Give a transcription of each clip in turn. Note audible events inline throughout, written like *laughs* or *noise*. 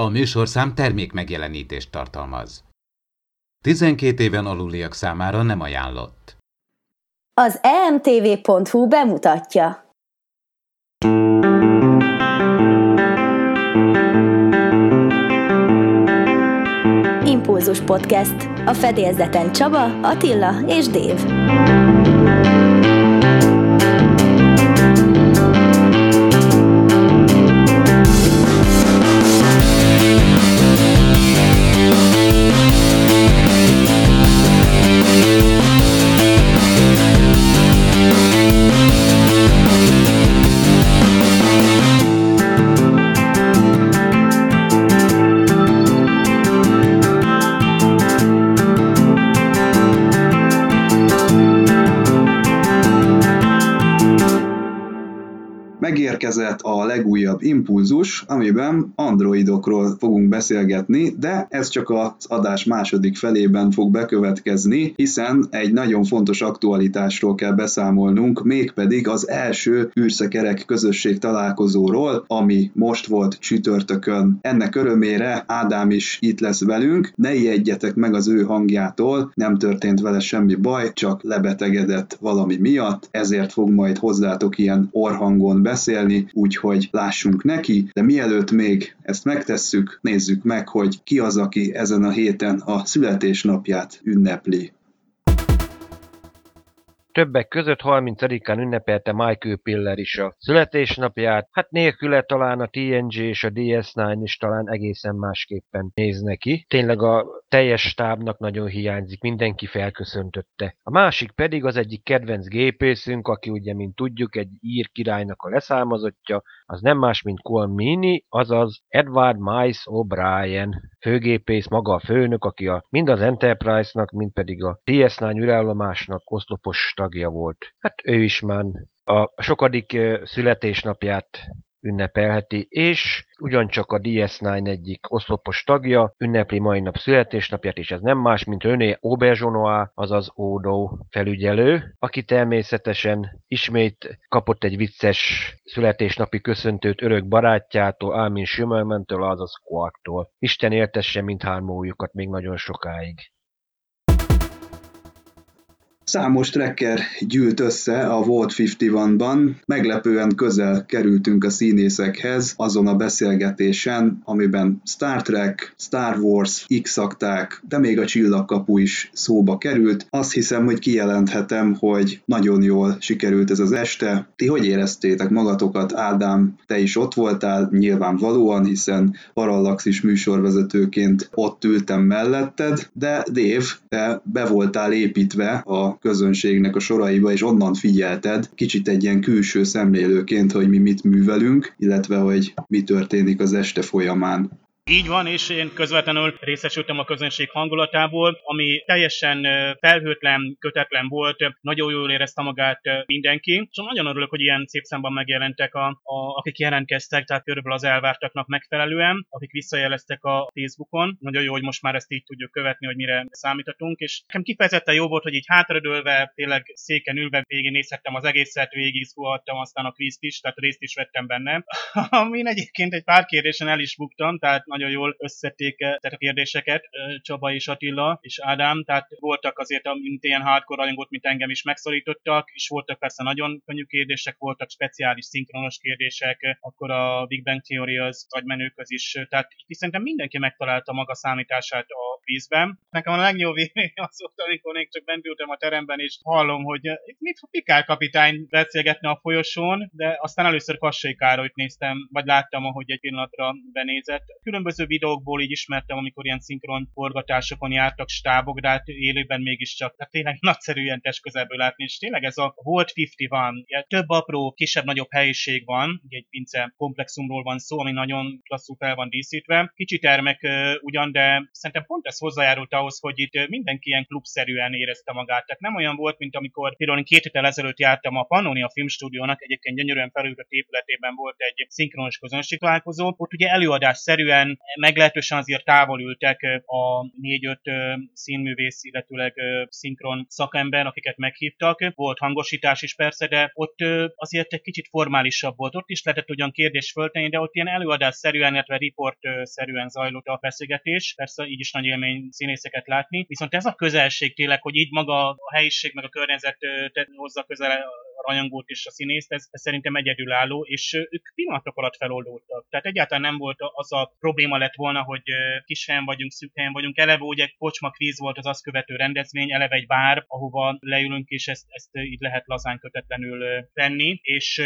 A műsorszám termék megjelenítést tartalmaz. 12 éven aluliak számára nem ajánlott. Az emtv.hu bemutatja. Impulzus Podcast. A fedélzeten Csaba, Attila és Dév. Megérkezett a legújabb impulzus, amiben androidokról fogunk beszélgetni, de ez csak az adás második felében fog bekövetkezni, hiszen egy nagyon fontos aktualitásról kell beszámolnunk, mégpedig az első űrszekerek közösség találkozóról, ami most volt csütörtökön. Ennek örömére Ádám is itt lesz velünk, ne ijedjetek meg az ő hangjától, nem történt vele semmi baj, csak lebetegedett valami miatt, ezért fog majd hozzátok ilyen orhangon beszélni, úgyhogy lássunk neki, de mielőtt még ezt megtesszük, nézzük meg, hogy ki az, aki ezen a héten a születésnapját ünnepli. Többek között 30-án ünnepelte Michael Piller is a születésnapját, hát nélküle talán a TNG és a DS9 is talán egészen másképpen néz neki. Tényleg a teljes stábnak nagyon hiányzik, mindenki felköszöntötte. A másik pedig az egyik kedvenc gépészünk, aki ugye, mint tudjuk, egy ír királynak a leszármazottja, az nem más, mint Colmini, azaz Edward Mice O'Brien, főgépész, maga a főnök, aki a, mind az Enterprise-nak, mind pedig a DS9 űrállomásnak oszlopos tagja volt. Hát ő is már a sokadik születésnapját ünnepelheti, és ugyancsak a DS9 egyik oszlopos tagja ünnepli mai nap születésnapját, és ez nem más, mint René Auberjonois, azaz Odo felügyelő, aki természetesen ismét kapott egy vicces születésnapi köszöntőt örök barátjától, Almin Schimmelmentől, azaz Quarktól. Isten éltesse mindhármójukat még nagyon sokáig. Számos tracker gyűlt össze a Volt 51-ban, meglepően közel kerültünk a színészekhez azon a beszélgetésen, amiben Star Trek, Star Wars, x de még a csillagkapu is szóba került. Azt hiszem, hogy kijelenthetem, hogy nagyon jól sikerült ez az este. Ti hogy éreztétek magatokat? Ádám, te is ott voltál, nyilvánvalóan, hiszen Parallaxis műsorvezetőként ott ültem melletted, de Dév, te be voltál építve a közönségnek a soraiba, és onnan figyelted, kicsit egy ilyen külső szemlélőként, hogy mi mit művelünk, illetve hogy mi történik az este folyamán. Így van, és én közvetlenül részesültem a közönség hangulatából, ami teljesen felhőtlen, kötetlen volt, nagyon jól érezte magát mindenki, és nagyon örülök, hogy ilyen szép számban megjelentek, a, a, akik jelentkeztek, tehát körülbelül az elvártaknak megfelelően, akik visszajeleztek a Facebookon. Nagyon jó, hogy most már ezt így tudjuk követni, hogy mire számítatunk, és nekem kifejezetten jó volt, hogy így hátradőlve, tényleg széken ülve végig nézhettem az egészet, végig szólhattam aztán a kvízt is, tehát részt is vettem benne. *laughs* Amin egyébként egy pár kérdésen el is buktam, tehát nagyon jól összették a kérdéseket Csaba és Attila és Ádám, tehát voltak azért, mint ilyen hardcore rajongót, mint engem is megszorítottak, és voltak persze nagyon könnyű kérdések, voltak speciális szinkronos kérdések, akkor a Big Bang Theory az agymenőköz is, tehát itt szerintem mindenki megtalálta maga számítását a vízben. Nekem a legjobb vélemény az volt, amikor én csak bent ültem a teremben, és hallom, hogy mit Pikár kapitány beszélgetne a folyosón, de aztán először Kassai Károlyt néztem, vagy láttam, ahogy egy pillanatra benézett. Különböző különböző videókból így ismertem, amikor ilyen szinkron forgatásokon jártak stábok, de hát élőben mégiscsak tehát tényleg *laughs* nagyszerű ilyen test közelből látni, és tényleg ez a Volt 50 van, több apró, kisebb-nagyobb helyiség van, egy pince komplexumról van szó, ami nagyon klasszul fel van díszítve. Kicsi termek ugyan, de szerintem pont ez hozzájárult ahhoz, hogy itt mindenki ilyen klubszerűen érezte magát. Tehát nem olyan volt, mint amikor például két héttel ezelőtt jártam a Pannonia Filmstúdiónak, egyébként gyönyörűen felültött épületében volt egy szinkronos közönség találkozó. Ott ugye előadás szerűen meglehetősen azért távol ültek a négy-öt színművész, illetőleg szinkron szakember, akiket meghívtak. Volt hangosítás is persze, de ott azért egy kicsit formálisabb volt. Ott is lehetett ugyan kérdés föltenni, de ott ilyen előadás-szerűen, illetve riport-szerűen zajlott a beszélgetés. Persze így is nagy élmény színészeket látni. Viszont ez a közelség tényleg, hogy így maga a helyiség meg a környezet hozza közel a rajongót és a színészt, ez, ez szerintem egyedülálló, és ők pillanatok alatt feloldódtak. Tehát egyáltalán nem volt az a probléma lett volna, hogy kis helyen vagyunk, szűk helyen vagyunk. Eleve ugye kocsma kvíz volt az azt követő rendezvény, eleve egy bár, ahova leülünk, és ezt, ezt így lehet lazán kötetlenül tenni. És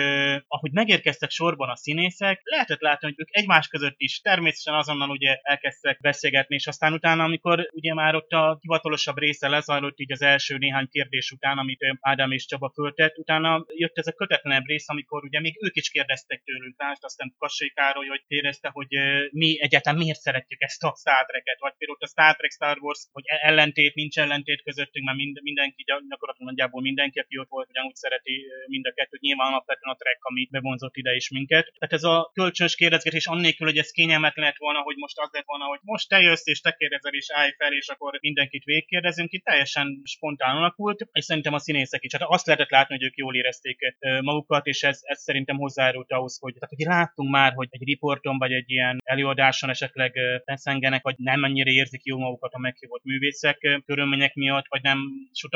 ahogy megérkeztek sorban a színészek, lehetett látni, hogy ők egymás között is természetesen azonnal ugye elkezdtek beszélgetni, és aztán utána, amikor ugye már ott a hivatalosabb része lezajlott így az első néhány kérdés után, amit Ádám és Csaba föltett, utána utána jött ez a kötetlenebb rész, amikor ugye még ők is kérdeztek tőlünk, lásd, aztán Kassai Károly, hogy kérdezte, hogy mi egyáltalán miért szeretjük ezt a Star Trek-et, vagy például a Star Trek Star Wars, hogy e- ellentét, nincs ellentét közöttünk, mert mind, mindenki, gyakorlatilag nagyjából mindenki, aki ott volt, ugyanúgy szereti mind a kettőt, nyilván alapvetően a Trek, ami bevonzott ide is minket. Tehát ez a kölcsönös kérdezgetés annélkül, hogy ez kényelmetlen lett volna, hogy most az lett volna, hogy most te jössz és te kérdezel és állj fel, és akkor mindenkit végigkérdezünk, itt teljesen spontán alakult, és szerintem a színészek is. Hát azt lehetett látni, hogy ők jól jól érezték magukat, és ez, ez szerintem hozzájárult ahhoz, hogy, tehát, hogy láttunk már, hogy egy riporton vagy egy ilyen előadáson esetleg feszengenek, vagy nem mennyire érzik jó magukat a meghívott művészek körülmények miatt, vagy nem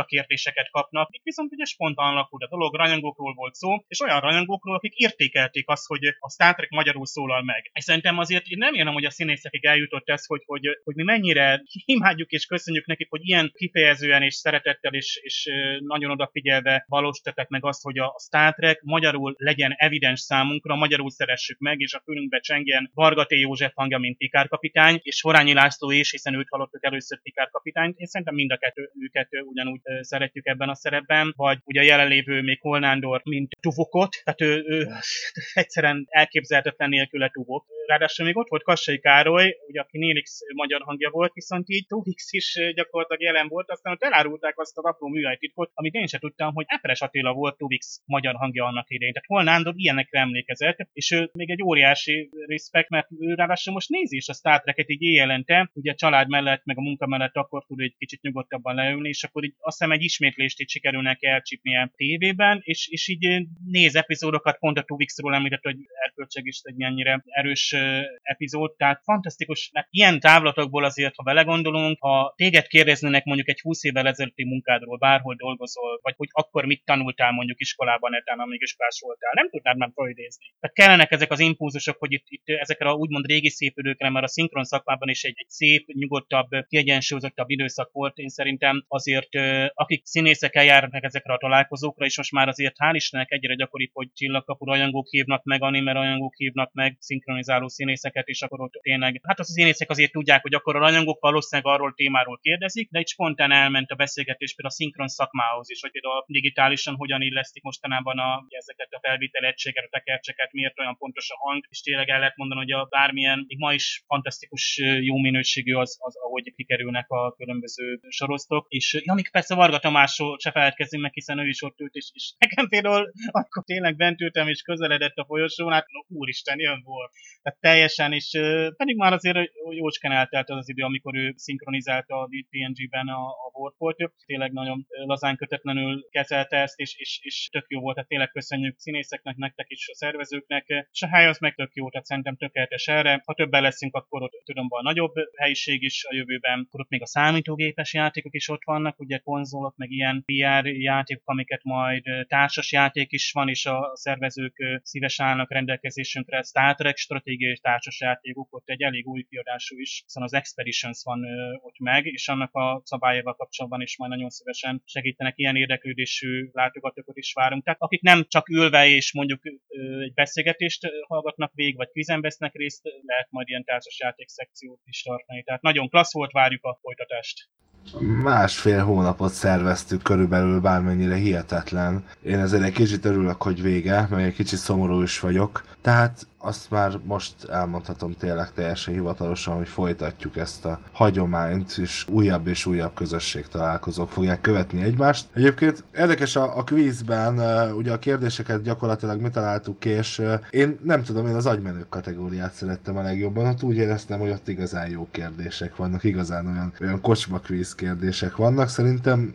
kérdéseket kapnak. Itt viszont ugye spontán alakult a dolog, rajongókról volt szó, és olyan rajongókról, akik értékelték azt, hogy a Star Trek magyarul szólal meg. És szerintem azért én nem érem, hogy a színészekig eljutott ez, hogy, hogy, hogy mi mennyire *laughs* imádjuk és köszönjük nekik, hogy ilyen kifejezően és szeretettel és, és nagyon odafigyelve valósítottak meg azt, hogy a Star Trek magyarul legyen evidens számunkra, magyarul szeressük meg, és a fülünkbe csengjen Varga. József hangja, mint Pikár kapitány, és Horányi László is, hiszen őt hallottuk először Pikár kapitányt. Én szerintem mind a kettő, őket ugyanúgy szeretjük ebben a szerepben, vagy ugye a jelenlévő még Holnándor, mint Tuvokot, tehát ő, ő *laughs* egyszerűen elképzelhetetlen nélküle Tuvok. Ráadásul még ott volt Kassai Károly, ugye, aki Nélix magyar hangja volt, viszont így Tuvix is gyakorlatilag jelen volt, aztán ott elárulták azt az apró műhelytitkot, amit én sem tudtam, hogy Eperes Attila volt Tuvix magyar hangja annak idején. Tehát hol Nándor ilyenekre emlékezett, és ő még egy óriási respekt, mert ő ráadásul most nézi is a Star Trek-et így éjjelente, ugye a család mellett, meg a munka mellett akkor tud egy kicsit nyugodtabban leülni, és akkor így azt hiszem egy ismétlést így sikerül neki elcsípnie tévében, és, és így néz epizódokat, pont a Tuvixról említett, hogy erkölcseg is egy ennyire erős epizód, tehát fantasztikus, mert ilyen távlatokból azért, ha belegondolunk, ha téged kérdeznének mondjuk egy 20 évvel ezelőtti munkádról, bárhol dolgozol, vagy hogy akkor mit tanultál mondjuk iskolában netán, amíg iskolás voltál. Nem tudnád már földézni. Tehát kellenek ezek az impulzusok, hogy itt, itt ezekre a úgymond régi szép időkre, mert a szinkron szakmában is egy, egy szép, nyugodtabb, kiegyensúlyozottabb időszak volt. Én szerintem azért, akik színészek eljárnak ezekre a találkozókra, és most már azért hál' Istennek egyre gyakoribb, hogy csillagkapu rajongók hívnak meg, anime rajongók hívnak meg, szinkronizáló színészeket, és akkor ott tényleg, hát a színészek azért tudják, hogy akkor a rajongók valószínűleg arról témáról kérdezik, de egy spontán elment a beszélgetés például a szinkron szakmához is, hogy például digitálisan hogyan illesz fejlesztik mostanában a, ezeket a felvétel egységet, a tekercseket, miért olyan pontos a hang, és tényleg el lehet mondani, hogy a bármilyen, még ma is fantasztikus jó minőségű az, az ahogy kikerülnek a különböző sorosztok, és ja, még persze Varga Tamásról se feledkezzünk meg, hiszen ő is ott ült, és, és nekem például akkor tényleg bent ültem, és közeledett a folyosón, hát no, úristen, jön volt. Tehát teljesen, és pedig már azért jócskán eltelt az az idő, amikor ő szinkronizálta a TNG-ben a, a Warport, tényleg nagyon lazán kötetlenül kezelte ezt, és, és, és tök jó volt, tehát tényleg köszönjük színészeknek, nektek is, a szervezőknek, és a hely az meg tök jó, tehát szerintem tökéletes erre. Ha többen leszünk, akkor ott tudom, van nagyobb helyiség is a jövőben, akkor ott még a számítógépes játékok is ott vannak, ugye konzolok, meg ilyen VR játékok, amiket majd társas játék is van, és a szervezők szíves állnak rendelkezésünkre, Star Trek stratégiai társas játékok, ott egy elég új kiadású is, hiszen az Expeditions van ott meg, és annak a szabályával kapcsolatban is majd nagyon szívesen segítenek ilyen érdeklődésű látogatókat is várunk. Tehát akik nem csak ülve és mondjuk egy beszélgetést hallgatnak végig, vagy kvizen vesznek részt, lehet majd ilyen társasjáték szekciót is tartani. Tehát nagyon klassz volt, várjuk a folytatást. Másfél hónapot szerveztük körülbelül, bármennyire hihetetlen. Én ezért egy kicsit örülök, hogy vége, mert egy kicsit szomorú is vagyok. Tehát azt már most elmondhatom tényleg teljesen hivatalosan, hogy folytatjuk ezt a hagyományt, és újabb és újabb közösség találkozók fogják követni egymást. Egyébként érdekes a, a quizben, ugye a kérdéseket gyakorlatilag mi találtuk és én nem tudom, én az agymenők kategóriát szerettem a legjobban, ott úgy éreztem, hogy ott igazán jó kérdések vannak, igazán olyan, olyan kocsma quiz kérdések vannak. Szerintem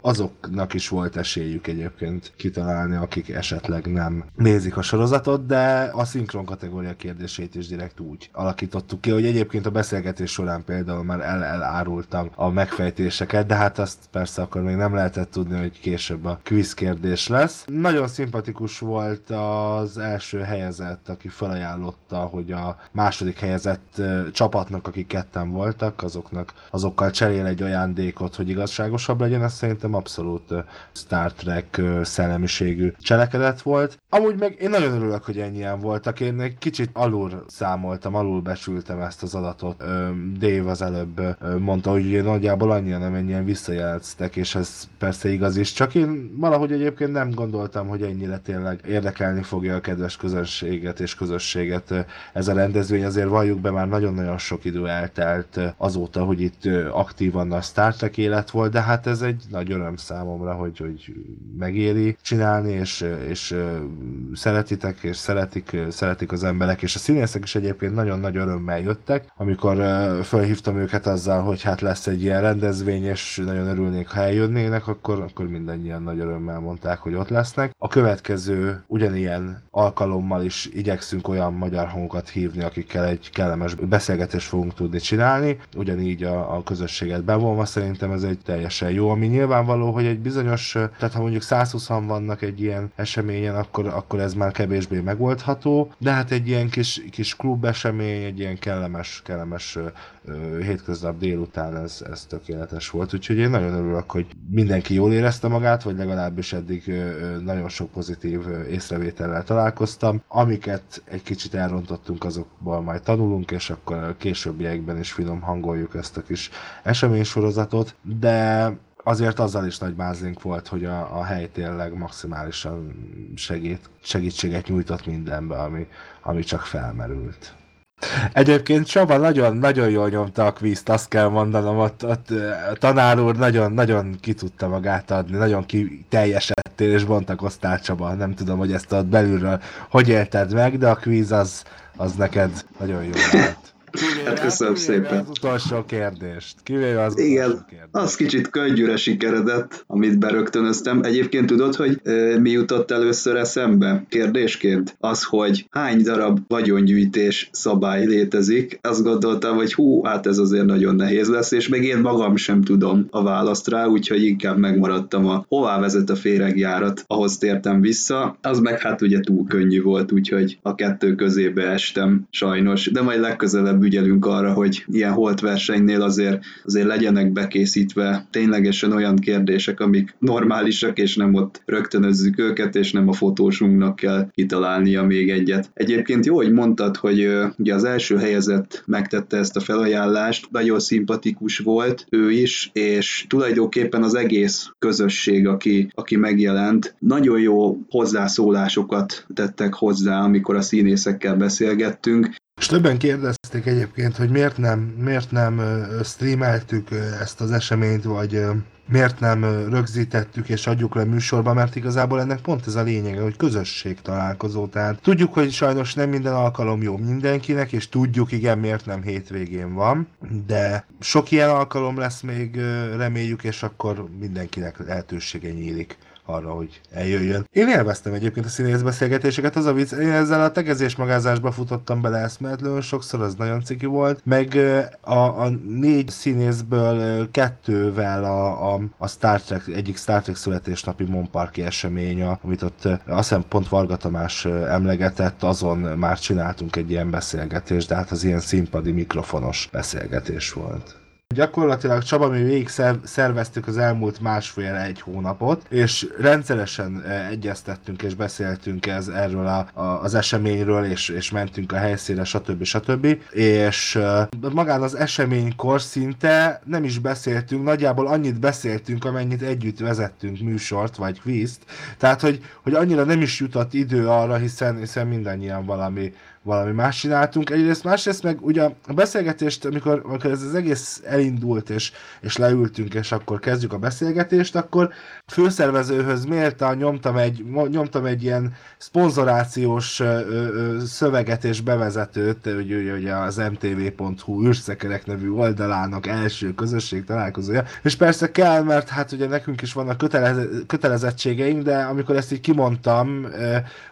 azoknak is volt esélyük egyébként kitalálni, akik esetleg nem nézik a sorozatot, de a szinkron kategória kérdését is direkt úgy alakítottuk ki, hogy egyébként a beszélgetés során például már el elárultam a megfejtéseket, de hát azt persze akkor még nem lehetett tudni, hogy később a quiz kérdés lesz. Nagyon szimpatikus volt az első helyezett, aki felajánlotta, hogy a második helyezett csapatnak, akik ketten voltak, azoknak, azokkal cserél egy ajándékot, hogy igazságosabb legyen, ez szerintem abszolút Star Trek szellemiségű cselekedet volt. Amúgy meg én nagyon örülök, hogy ennyien voltak. Én egy kicsit alul számoltam, alul besültem ezt az adatot. Dave az előbb mondta, hogy nagyjából annyian, amennyien visszajelztek, és ez persze igaz is. Csak én valahogy egyébként nem gondoltam, hogy ennyire tényleg érdekelni fogja a kedves közönséget és közösséget ez a rendezvény. Azért valljuk be, már nagyon-nagyon sok idő eltelt azóta, hogy itt aktívan a Star Trek élet volt, de hát ez egy nagy öröm számomra, hogy, hogy megéri csinálni, és, és szeretitek, és szeretik, szeretik az emberek, és a színészek is egyébként nagyon nagy örömmel jöttek, amikor felhívtam őket azzal, hogy hát lesz egy ilyen rendezvény, és nagyon örülnék, ha eljönnének, akkor, akkor mindannyian nagy örömmel mondták, hogy ott lesznek. A következő ugyanilyen alkalommal is igyekszünk olyan magyar hangokat hívni, akikkel egy kellemes beszélgetést fogunk tudni csinálni, ugyanígy a, a közösséget bevonva szerintem ez egy teljesen jó, ami nyilvánvaló, hogy egy bizonyos, tehát ha mondjuk 120 vannak egy ilyen eseményen, akkor, akkor ez már kevésbé megoldható, de hát egy ilyen kis, kis klub esemény, egy ilyen kellemes, kellemes hétköznap délután ez, ez tökéletes volt, úgyhogy én nagyon örülök, hogy mindenki jól érezte magát, vagy legalábbis eddig nagyon sok pozitív észrevétellel találkoztam. Amiket egy kicsit elrontottunk, azokból majd tanulunk, és akkor a későbbiekben is finom hangoljuk ezt a kis eseménysorozatot, de azért azzal is nagy bázlink volt, hogy a, a hely tényleg maximálisan segít, segítséget nyújtott mindenbe, ami, ami csak felmerült. Egyébként Csaba nagyon-nagyon jól nyomta a kvízt, azt kell mondanom, ott, ott a tanár úr nagyon, nagyon ki tudta magát adni, nagyon ki teljesedtél és bontakoztál Csaba. Nem tudom, hogy ezt ott belülről hogy élted meg, de a kvíz az, az neked nagyon jó volt. Kivéve, hát köszönöm kivéve szépen. az utolsó kérdést. Kivéve az Igen, kérdést. az kicsit könnyűre sikeredett, amit berögtönöztem. Egyébként tudod, hogy e, mi jutott először eszembe kérdésként? Az, hogy hány darab vagyongyűjtés szabály létezik. Azt gondoltam, hogy hú, hát ez azért nagyon nehéz lesz, és még én magam sem tudom a választ rá, úgyhogy inkább megmaradtam a hová vezet a féregjárat, ahhoz tértem vissza. Az meg hát ugye túl könnyű volt, úgyhogy a kettő közébe estem sajnos, de majd legközelebb ügyelünk arra, hogy ilyen holt versenynél azért, azért legyenek bekészítve ténylegesen olyan kérdések, amik normálisak, és nem ott rögtönözzük őket, és nem a fotósunknak kell kitalálnia még egyet. Egyébként jó, hogy mondtad, hogy ugye az első helyezett megtette ezt a felajánlást, nagyon szimpatikus volt ő is, és tulajdonképpen az egész közösség, aki, aki megjelent, nagyon jó hozzászólásokat tettek hozzá, amikor a színészekkel beszélgettünk, és többen kérdezték egyébként, hogy miért nem, miért nem streameltük ezt az eseményt, vagy miért nem rögzítettük és adjuk le műsorba, mert igazából ennek pont ez a lényege, hogy közösség találkozó. Tehát tudjuk, hogy sajnos nem minden alkalom jó mindenkinek, és tudjuk, igen, miért nem hétvégén van, de sok ilyen alkalom lesz még, reméljük, és akkor mindenkinek lehetősége nyílik arra, hogy eljöjjön. Én élveztem egyébként a színészbeszélgetéseket, az a vicc, én ezzel a tegezés magázásba futottam bele eszméletlenül sokszor, az nagyon ciki volt, meg a, a négy színészből kettővel a, a, a Star Trek, egyik Star Trek születésnapi Monparki esemény, amit ott azt hiszem pont Varga Tamás emlegetett, azon már csináltunk egy ilyen beszélgetést, de hát az ilyen színpadi mikrofonos beszélgetés volt. Gyakorlatilag Csaba, mi végig szerveztük az elmúlt másfél-egy hónapot, és rendszeresen egyeztettünk és beszéltünk ez, erről a, a, az eseményről, és, és mentünk a helyszínre, stb. stb. És magán az eseménykor szinte nem is beszéltünk, nagyjából annyit beszéltünk, amennyit együtt vezettünk műsort, vagy kvízt. Tehát, hogy, hogy annyira nem is jutott idő arra, hiszen, hiszen mindannyian valami valami más csináltunk. Egyrészt, másrészt meg ugye a beszélgetést, amikor, amikor ez az egész elindult, és, és leültünk, és akkor kezdjük a beszélgetést, akkor főszervezőhöz méltán nyomtam egy, nyomtam egy ilyen szponzorációs ö, ö, szöveget és bevezetőt, ugye, ugye az mtv.hu űrszekerek nevű oldalának első közösség találkozója, és persze kell, mert hát ugye nekünk is vannak kötelez, kötelezettségeink, de amikor ezt így kimondtam,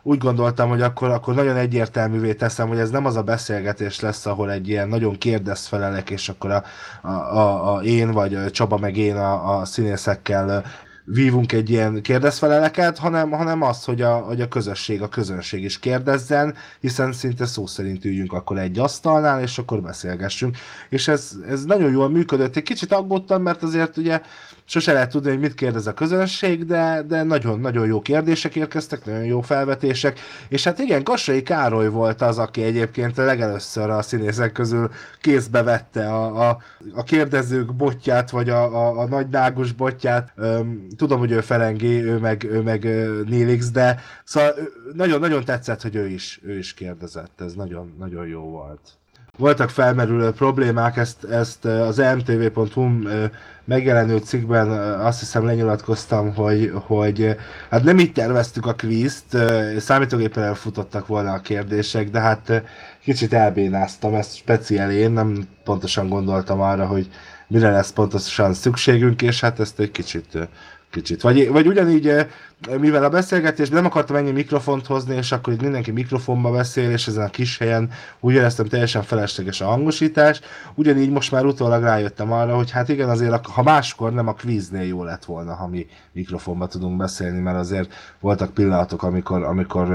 úgy gondoltam, hogy akkor, akkor nagyon egyértelművé teszem, hogy ez nem az a beszélgetés lesz, ahol egy ilyen nagyon kérdezfelelek, és akkor a, a, a, a én vagy Csaba meg én a, a színészekkel vívunk egy ilyen kérdezfeleleket, hanem, hanem az, hogy a, hogy a közösség, a közönség is kérdezzen, hiszen szinte szó szerint üljünk akkor egy asztalnál, és akkor beszélgessünk. És ez, ez nagyon jól működött. Egy kicsit aggódtam, mert azért ugye sose lehet tudni, hogy mit kérdez a közönség, de, de nagyon-nagyon jó kérdések érkeztek, nagyon jó felvetések, és hát igen, Kassai Károly volt az, aki egyébként legelőször a színészek közül kézbe vette a, a, a kérdezők botját, vagy a, a, a nagy botját. Öm, tudom, hogy ő Ferengi, ő meg, ő meg Nélix, de szóval nagyon-nagyon tetszett, hogy ő is, ő is kérdezett, ez nagyon, nagyon jó volt. Voltak felmerülő problémák, ezt, ezt az mtv.hu megjelenő cikkben azt hiszem lenyilatkoztam, hogy, hogy hát nem így terveztük a kvízt, számítógépen elfutottak volna a kérdések, de hát kicsit elbénáztam ezt speciál én, nem pontosan gondoltam arra, hogy mire lesz pontosan szükségünk, és hát ezt egy kicsit kicsit. Vagy, vagy ugyanígy, eh, mivel a beszélgetésben nem akartam ennyi mikrofont hozni, és akkor itt mindenki mikrofonba beszél, és ezen a kis helyen úgy éreztem teljesen felesleges a hangosítás, ugyanígy most már utólag rájöttem arra, hogy hát igen, azért ha máskor nem a kvíznél jó lett volna, ha mi mikrofonba tudunk beszélni, mert azért voltak pillanatok, amikor, amikor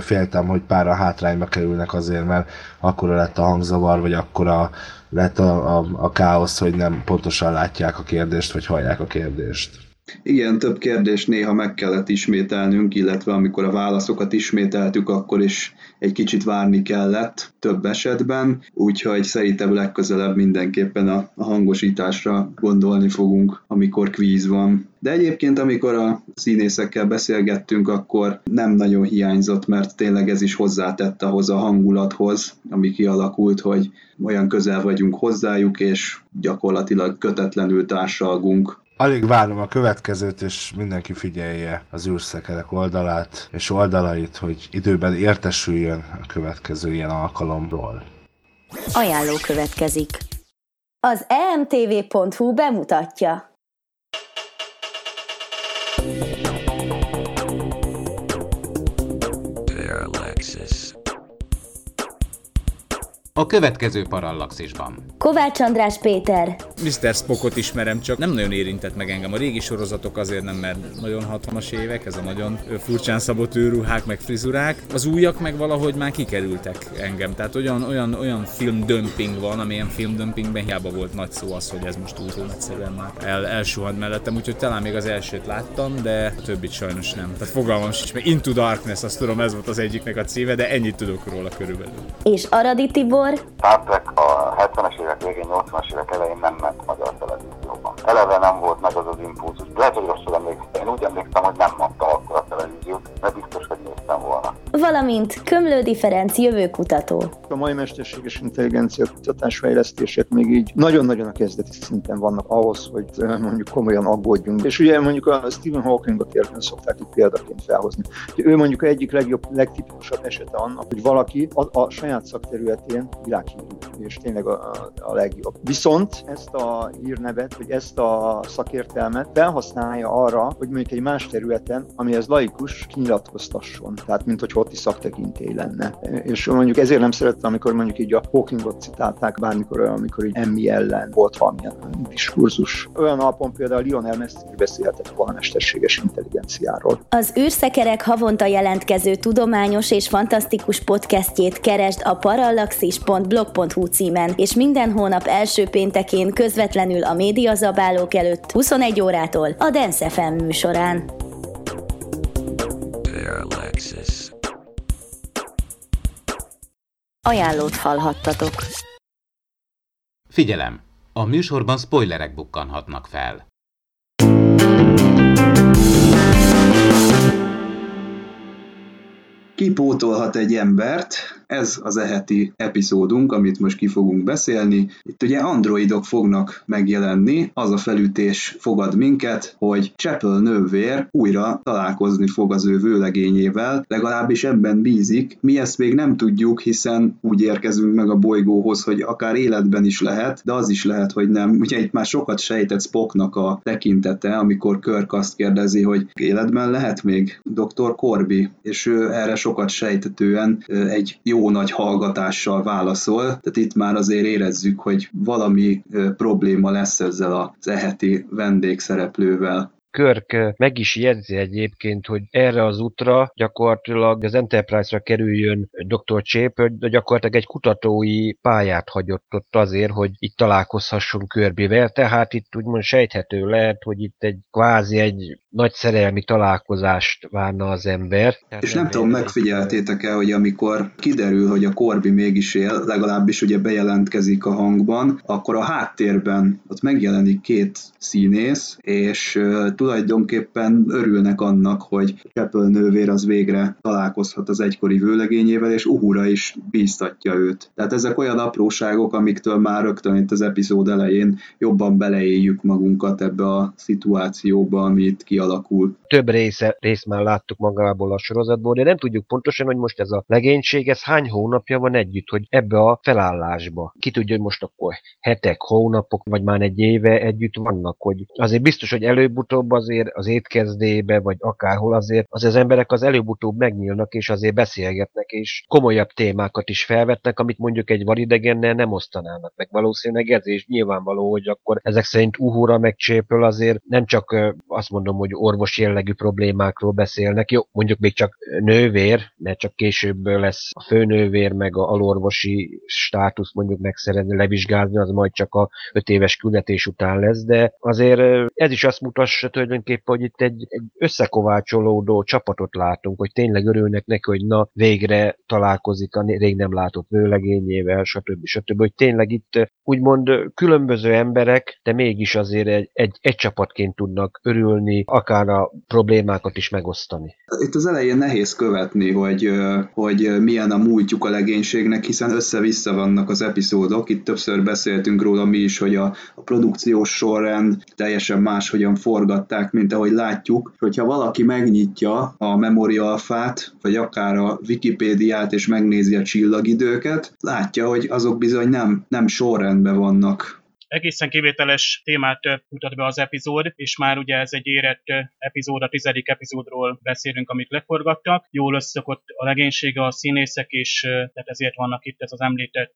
féltem, hogy pár a hátrányba kerülnek azért, mert akkor lett a hangzavar, vagy akkor lett a, a, a káosz, hogy nem pontosan látják a kérdést, vagy hallják a kérdést. Igen, több kérdést néha meg kellett ismételnünk, illetve amikor a válaszokat ismételtük, akkor is egy kicsit várni kellett több esetben, úgyhogy szerintem legközelebb mindenképpen a, hangosításra gondolni fogunk, amikor kvíz van. De egyébként, amikor a színészekkel beszélgettünk, akkor nem nagyon hiányzott, mert tényleg ez is hozzátett ahhoz a hangulathoz, ami kialakult, hogy olyan közel vagyunk hozzájuk, és gyakorlatilag kötetlenül társalgunk Alig várom a következőt, és mindenki figyelje az űrszekerek oldalát és oldalait, hogy időben értesüljön a következő ilyen alkalomról. Ajánló következik. Az emtv.hu bemutatja. A következő parallaxisban. Kovács András Péter. Mr. Spockot ismerem, csak nem nagyon érintett meg engem. A régi sorozatok azért nem, mert nagyon 60-as évek, ez a nagyon furcsán szabott őruhák, meg frizurák. Az újak meg valahogy már kikerültek engem. Tehát olyan, olyan, olyan filmdömping van, amilyen filmdömpingben hiába volt nagy szó az, hogy ez most újról egyszerűen már el, elsuhant mellettem, úgyhogy talán még az elsőt láttam, de a többit sajnos nem. Tehát fogalmam sincs, meg Into Darkness, azt tudom, ez volt az egyiknek a címe, de ennyit tudok róla körülbelül. És Aradi Tibor, Gábor. Star Trek a 70-es évek végén, 80-as évek elején nem ment magyar televízióban. Eleve nem volt meg az az impulzus. Lehet, hogy rosszul emlékszem. Én úgy emlékszem, hogy nem mondta akkor a televíziót, mert biztos. Valamint Kömlő Ferenc jövőkutató. A mai mesterséges intelligencia kutatás fejlesztések még így nagyon-nagyon a kezdeti szinten vannak ahhoz, hogy mondjuk komolyan aggódjunk. És ugye mondjuk a Stephen Hawkingot érten szokták itt példaként felhozni. Ő mondjuk egyik legjobb, legtipikusabb esete annak, hogy valaki a, a saját szakterületén világhírű, és tényleg a, a, legjobb. Viszont ezt a hírnevet, vagy ezt a szakértelmet felhasználja arra, hogy mondjuk egy más területen, amihez laikus, kinyilatkoztasson. Tehát, mint hogy ott is szaktekintély lenne. És mondjuk ezért nem szerettem, amikor mondjuk így a Hawkingot citálták bármikor, amikor így emmi ellen volt valamilyen diskurzus. Olyan alapon például Lionel Messi beszélhetett volna mesterséges intelligenciáról. Az űrszekerek havonta jelentkező tudományos és fantasztikus podcastjét keresd a parallaxis.blog.hu címen, és minden hónap első péntekén közvetlenül a médiazabálók előtt 21 órától a Dance FM műsorán. Ajánlót hallhattatok. Figyelem! A műsorban spoilerek bukkanhatnak fel. Kipótolhat egy embert, ez az eheti epizódunk, amit most ki fogunk beszélni. Itt ugye androidok fognak megjelenni, az a felütés fogad minket, hogy Chapel nővér újra találkozni fog az ő vőlegényével, legalábbis ebben bízik. Mi ezt még nem tudjuk, hiszen úgy érkezünk meg a bolygóhoz, hogy akár életben is lehet, de az is lehet, hogy nem. Ugye itt már sokat sejtett Spocknak a tekintete, amikor Kirk azt kérdezi, hogy életben lehet még Dr. Corby, és ő erre sokat sejtetően egy jó jó nagy hallgatással válaszol, tehát itt már azért érezzük, hogy valami probléma lesz ezzel az eheti vendégszereplővel. Körk meg is jegyzi egyébként, hogy erre az útra gyakorlatilag az Enterprise-ra kerüljön Dr. Hogy gyakorlatilag egy kutatói pályát hagyott ott azért, hogy itt találkozhasson Körbivel, tehát itt úgymond sejthető lehet, hogy itt egy kvázi egy nagy szerelmi találkozást várna az ember. Tehát És nem, nem tudom, megfigyeltétek-e, hogy amikor kiderül, hogy a Korbi mégis él, legalábbis ugye bejelentkezik a hangban, akkor a háttérben ott megjelenik két színész, és uh, tulajdonképpen örülnek annak, hogy Chapel nővér az végre találkozhat az egykori vőlegényével, és Uhura is bíztatja őt. Tehát ezek olyan apróságok, amiktől már rögtön itt az epizód elején jobban beleéljük magunkat ebbe a szituációba, amit ki kialakul. Több része, részt már láttuk magából a sorozatból, de nem tudjuk pontosan, hogy most ez a legénység, ez hány hónapja van együtt, hogy ebbe a felállásba. Ki tudja, hogy most akkor hetek, hónapok, vagy már egy éve együtt vannak, hogy azért biztos, hogy előbb-utóbb azért az étkezdébe, vagy akárhol azért az, az emberek az előbb-utóbb megnyílnak, és azért beszélgetnek, és komolyabb témákat is felvetnek, amit mondjuk egy validegennel nem osztanának meg. Valószínűleg ez is nyilvánvaló, hogy akkor ezek szerint uhura meg csépöl azért nem csak azt mondom, hogy orvos jellegű problémákról beszélnek. Jó, mondjuk még csak nővér, mert csak később lesz a főnővér, meg a alorvosi státusz mondjuk megszerezni, levizsgálni, az majd csak a öt éves küldetés után lesz, de azért ez is azt mutassa tulajdonképpen, hogy itt egy, egy összekovácsolódó csapatot látunk, hogy tényleg örülnek neki, hogy na, végre találkozik a rég nem látott vőlegényével, stb. stb. Hogy tényleg itt úgymond különböző emberek, de mégis azért egy, egy, egy csapatként tudnak örülni, akár a problémákat is megosztani. Itt az elején nehéz követni, hogy, hogy milyen a múltjuk a legénységnek, hiszen össze-vissza vannak az epizódok. Itt többször beszéltünk róla mi is, hogy a, a produkciós sorrend teljesen máshogyan forgatták, mint ahogy látjuk. Hogyha valaki megnyitja a Memory Alpha-t, vagy akár a Wikipédiát, és megnézi a csillagidőket, látja, hogy azok bizony nem, nem sorrendben vannak Egészen kivételes témát mutat be az epizód, és már ugye ez egy érett epizód, a tizedik epizódról beszélünk, amit leforgattak. Jól összekott a legénysége, a színészek is, tehát ezért vannak itt ez az említett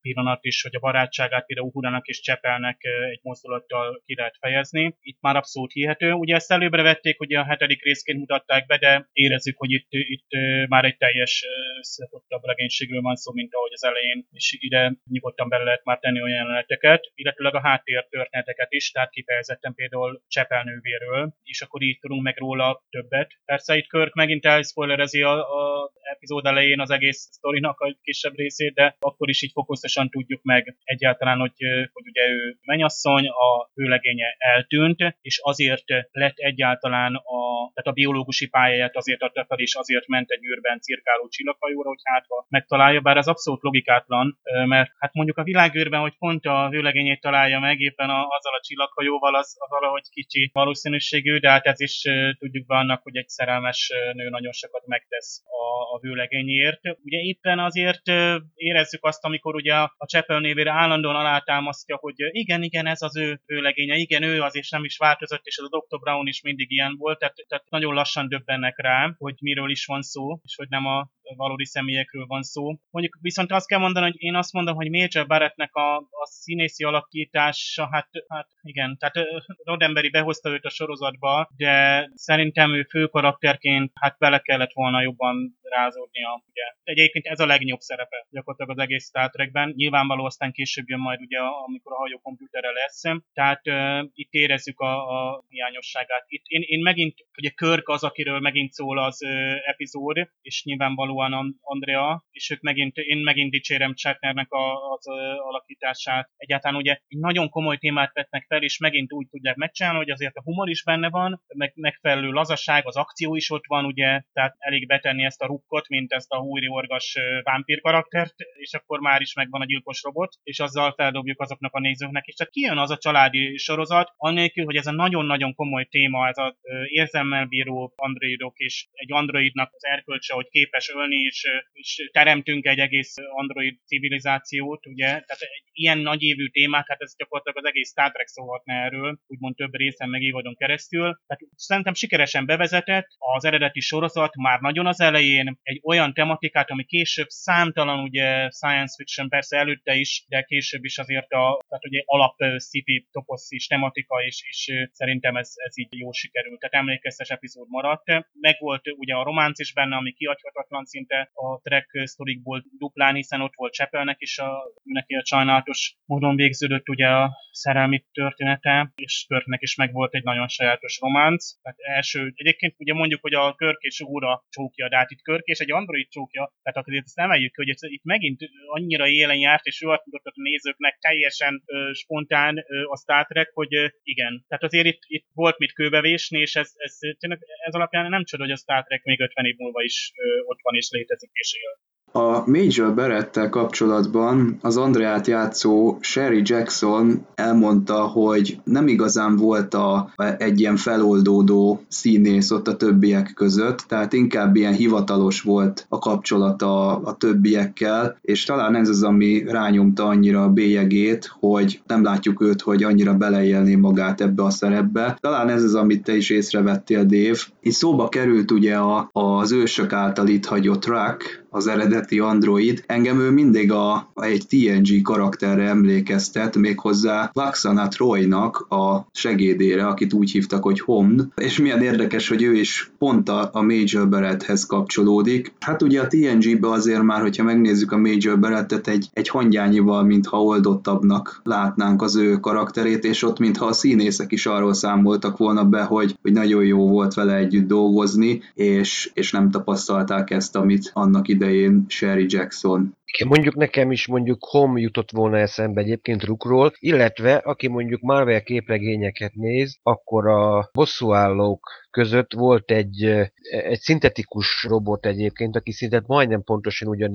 pillanat is, hogy a barátságát például Uhurának és Csepelnek egy mozdulattal ki lehet fejezni. Itt már abszolút hihető. Ugye ezt előbbre vették, ugye a hetedik részként mutatták be, de érezzük, hogy itt, itt már egy teljes összekottabb legénységről van szó, mint ahogy az elején, és ide nyugodtan bele lehet már tenni olyan jeleneteket illetőleg a háttér történeteket is, tehát kifejezetten például Csepelnővéről, és akkor így tudunk meg róla többet. Persze itt Körk megint elspoilerezi a, a epizód elején az egész sztorinak a kisebb részét, de akkor is így fokozatosan tudjuk meg egyáltalán, hogy, hogy ugye ő menyasszony, a hőlegénye eltűnt, és azért lett egyáltalán a, tehát a biológusi pályáját azért adta fel, és azért ment egy űrben cirkáló csillaghajóra, hogy hátva megtalálja, bár ez abszolút logikátlan, mert hát mondjuk a világűrben, hogy pont a hőlegény eredményét találja meg, éppen a, azzal a csillaghajóval az, az valahogy kicsi valószínűségű, de hát ez is tudjuk be annak, hogy egy szerelmes nő nagyon sokat megtesz a, a vőlegényért. Ugye éppen azért érezzük azt, amikor ugye a Chapel névére állandóan alátámasztja, hogy igen, igen, ez az ő vőlegénye, igen, ő az, és nem is változott, és az a Dr. Brown is mindig ilyen volt, tehát, tehát nagyon lassan döbbennek rá, hogy miről is van szó, és hogy nem a valódi személyekről van szó. Mondjuk viszont azt kell mondani, hogy én azt mondom, hogy Major Barrettnek a, a színészi alakítása, hát, hát igen, tehát Rodemberi behozta őt a sorozatba, de szerintem ő fő karakterként hát bele kellett volna jobban rázódnia. Ugye. Egyébként ez a legnyobb szerepe gyakorlatilag az egész Star Trekben. Nyilvánvaló aztán később jön majd ugye, amikor a hajó komputerre lesz. Tehát uh, itt érezzük a, a hiányosságát. Itt én, én megint, ugye Körk az, akiről megint szól az uh, epizód, és nyilvánvalóan Andrea, és ők megint, én megint dicsérem Chatnernek a, az alakítását. Egyáltalán ugye egy nagyon komoly témát vetnek fel, és megint úgy tudják megcsinálni, hogy azért a humor is benne van, meg megfelelő lazaság, az akció is ott van, ugye, tehát elég betenni ezt a rukkot, mint ezt a húri orgas vámpír karaktert, és akkor már is megvan a gyilkos robot, és azzal feldobjuk azoknak a nézőknek, és csak kijön az a családi sorozat, annélkül, hogy ez a nagyon-nagyon komoly téma, ez az érzelmel bíró androidok, és egy androidnak az erkölcse, hogy képes ölni, és, és teremtünk egy egész android civilizációt, ugye, tehát egy ilyen nagyévű témát, hát ez gyakorlatilag az egész Star Trek szólhatna erről, úgymond több részen meg évadon keresztül. Tehát szerintem sikeresen bevezetett, az eredeti sorozat már nagyon az elején egy olyan tematikát, ami később számtalan ugye science fiction, persze előtte is, de később is azért a tehát ugye alap sci toposz is tematika, és, és szerintem ez, ez így jó sikerült. Tehát emlékeztes epizód maradt. Meg volt ugye a románc is benne, ami kiadhatatlan szinte a track sztorikból duplán, hiszen ott volt Csepelnek is, a, neki a sajnálatos módon végződött ugye a szerelmi története, és Körknek is meg volt egy nagyon sajátos románc. Tehát első, egyébként ugye mondjuk, hogy a Körk és Úra csókja, de hát itt Körk és egy android csókja, tehát akkor ezt emeljük, hogy itt megint annyira élen járt, és ő azt a nézőknek teljesen ö, spontán ö, a Star Trek, hogy ö, igen. Tehát azért itt, itt volt mit kőbevésni, és ez, ez, tényleg ez alapján nem csoda, hogy a Star Trek még 50 év múlva is ö, ott van és létezik és él. A Major Berettel kapcsolatban az Andreát játszó Sherry Jackson elmondta, hogy nem igazán volt a, egy ilyen feloldódó színész ott a többiek között, tehát inkább ilyen hivatalos volt a kapcsolata a, többiekkel, és talán ez az, ami rányomta annyira a bélyegét, hogy nem látjuk őt, hogy annyira beleélné magát ebbe a szerepbe. Talán ez az, amit te is észrevettél, Dave. Itt szóba került ugye a, az ősök által itt hagyott Rack, az eredeti android, engem ő mindig a, a egy TNG karakterre emlékeztet, méghozzá Laxana Troynak a segédére, akit úgy hívtak, hogy Homn, és milyen érdekes, hogy ő is pont a, a Major Barretthez kapcsolódik. Hát ugye a TNG-be azért már, hogyha megnézzük a Major Barrettet, egy, egy hangyányival, mintha oldottabbnak látnánk az ő karakterét, és ott mintha a színészek is arról számoltak volna be, hogy, hogy nagyon jó volt vele együtt dolgozni, és, és nem tapasztalták ezt, amit annak idején idején Sherry Jackson. Mondjuk nekem is mondjuk Home jutott volna eszembe egyébként Rukról, illetve aki mondjuk Marvel képregényeket néz, akkor a bosszúállók között volt egy, egy szintetikus robot egyébként, aki szinte majdnem pontosan ugyan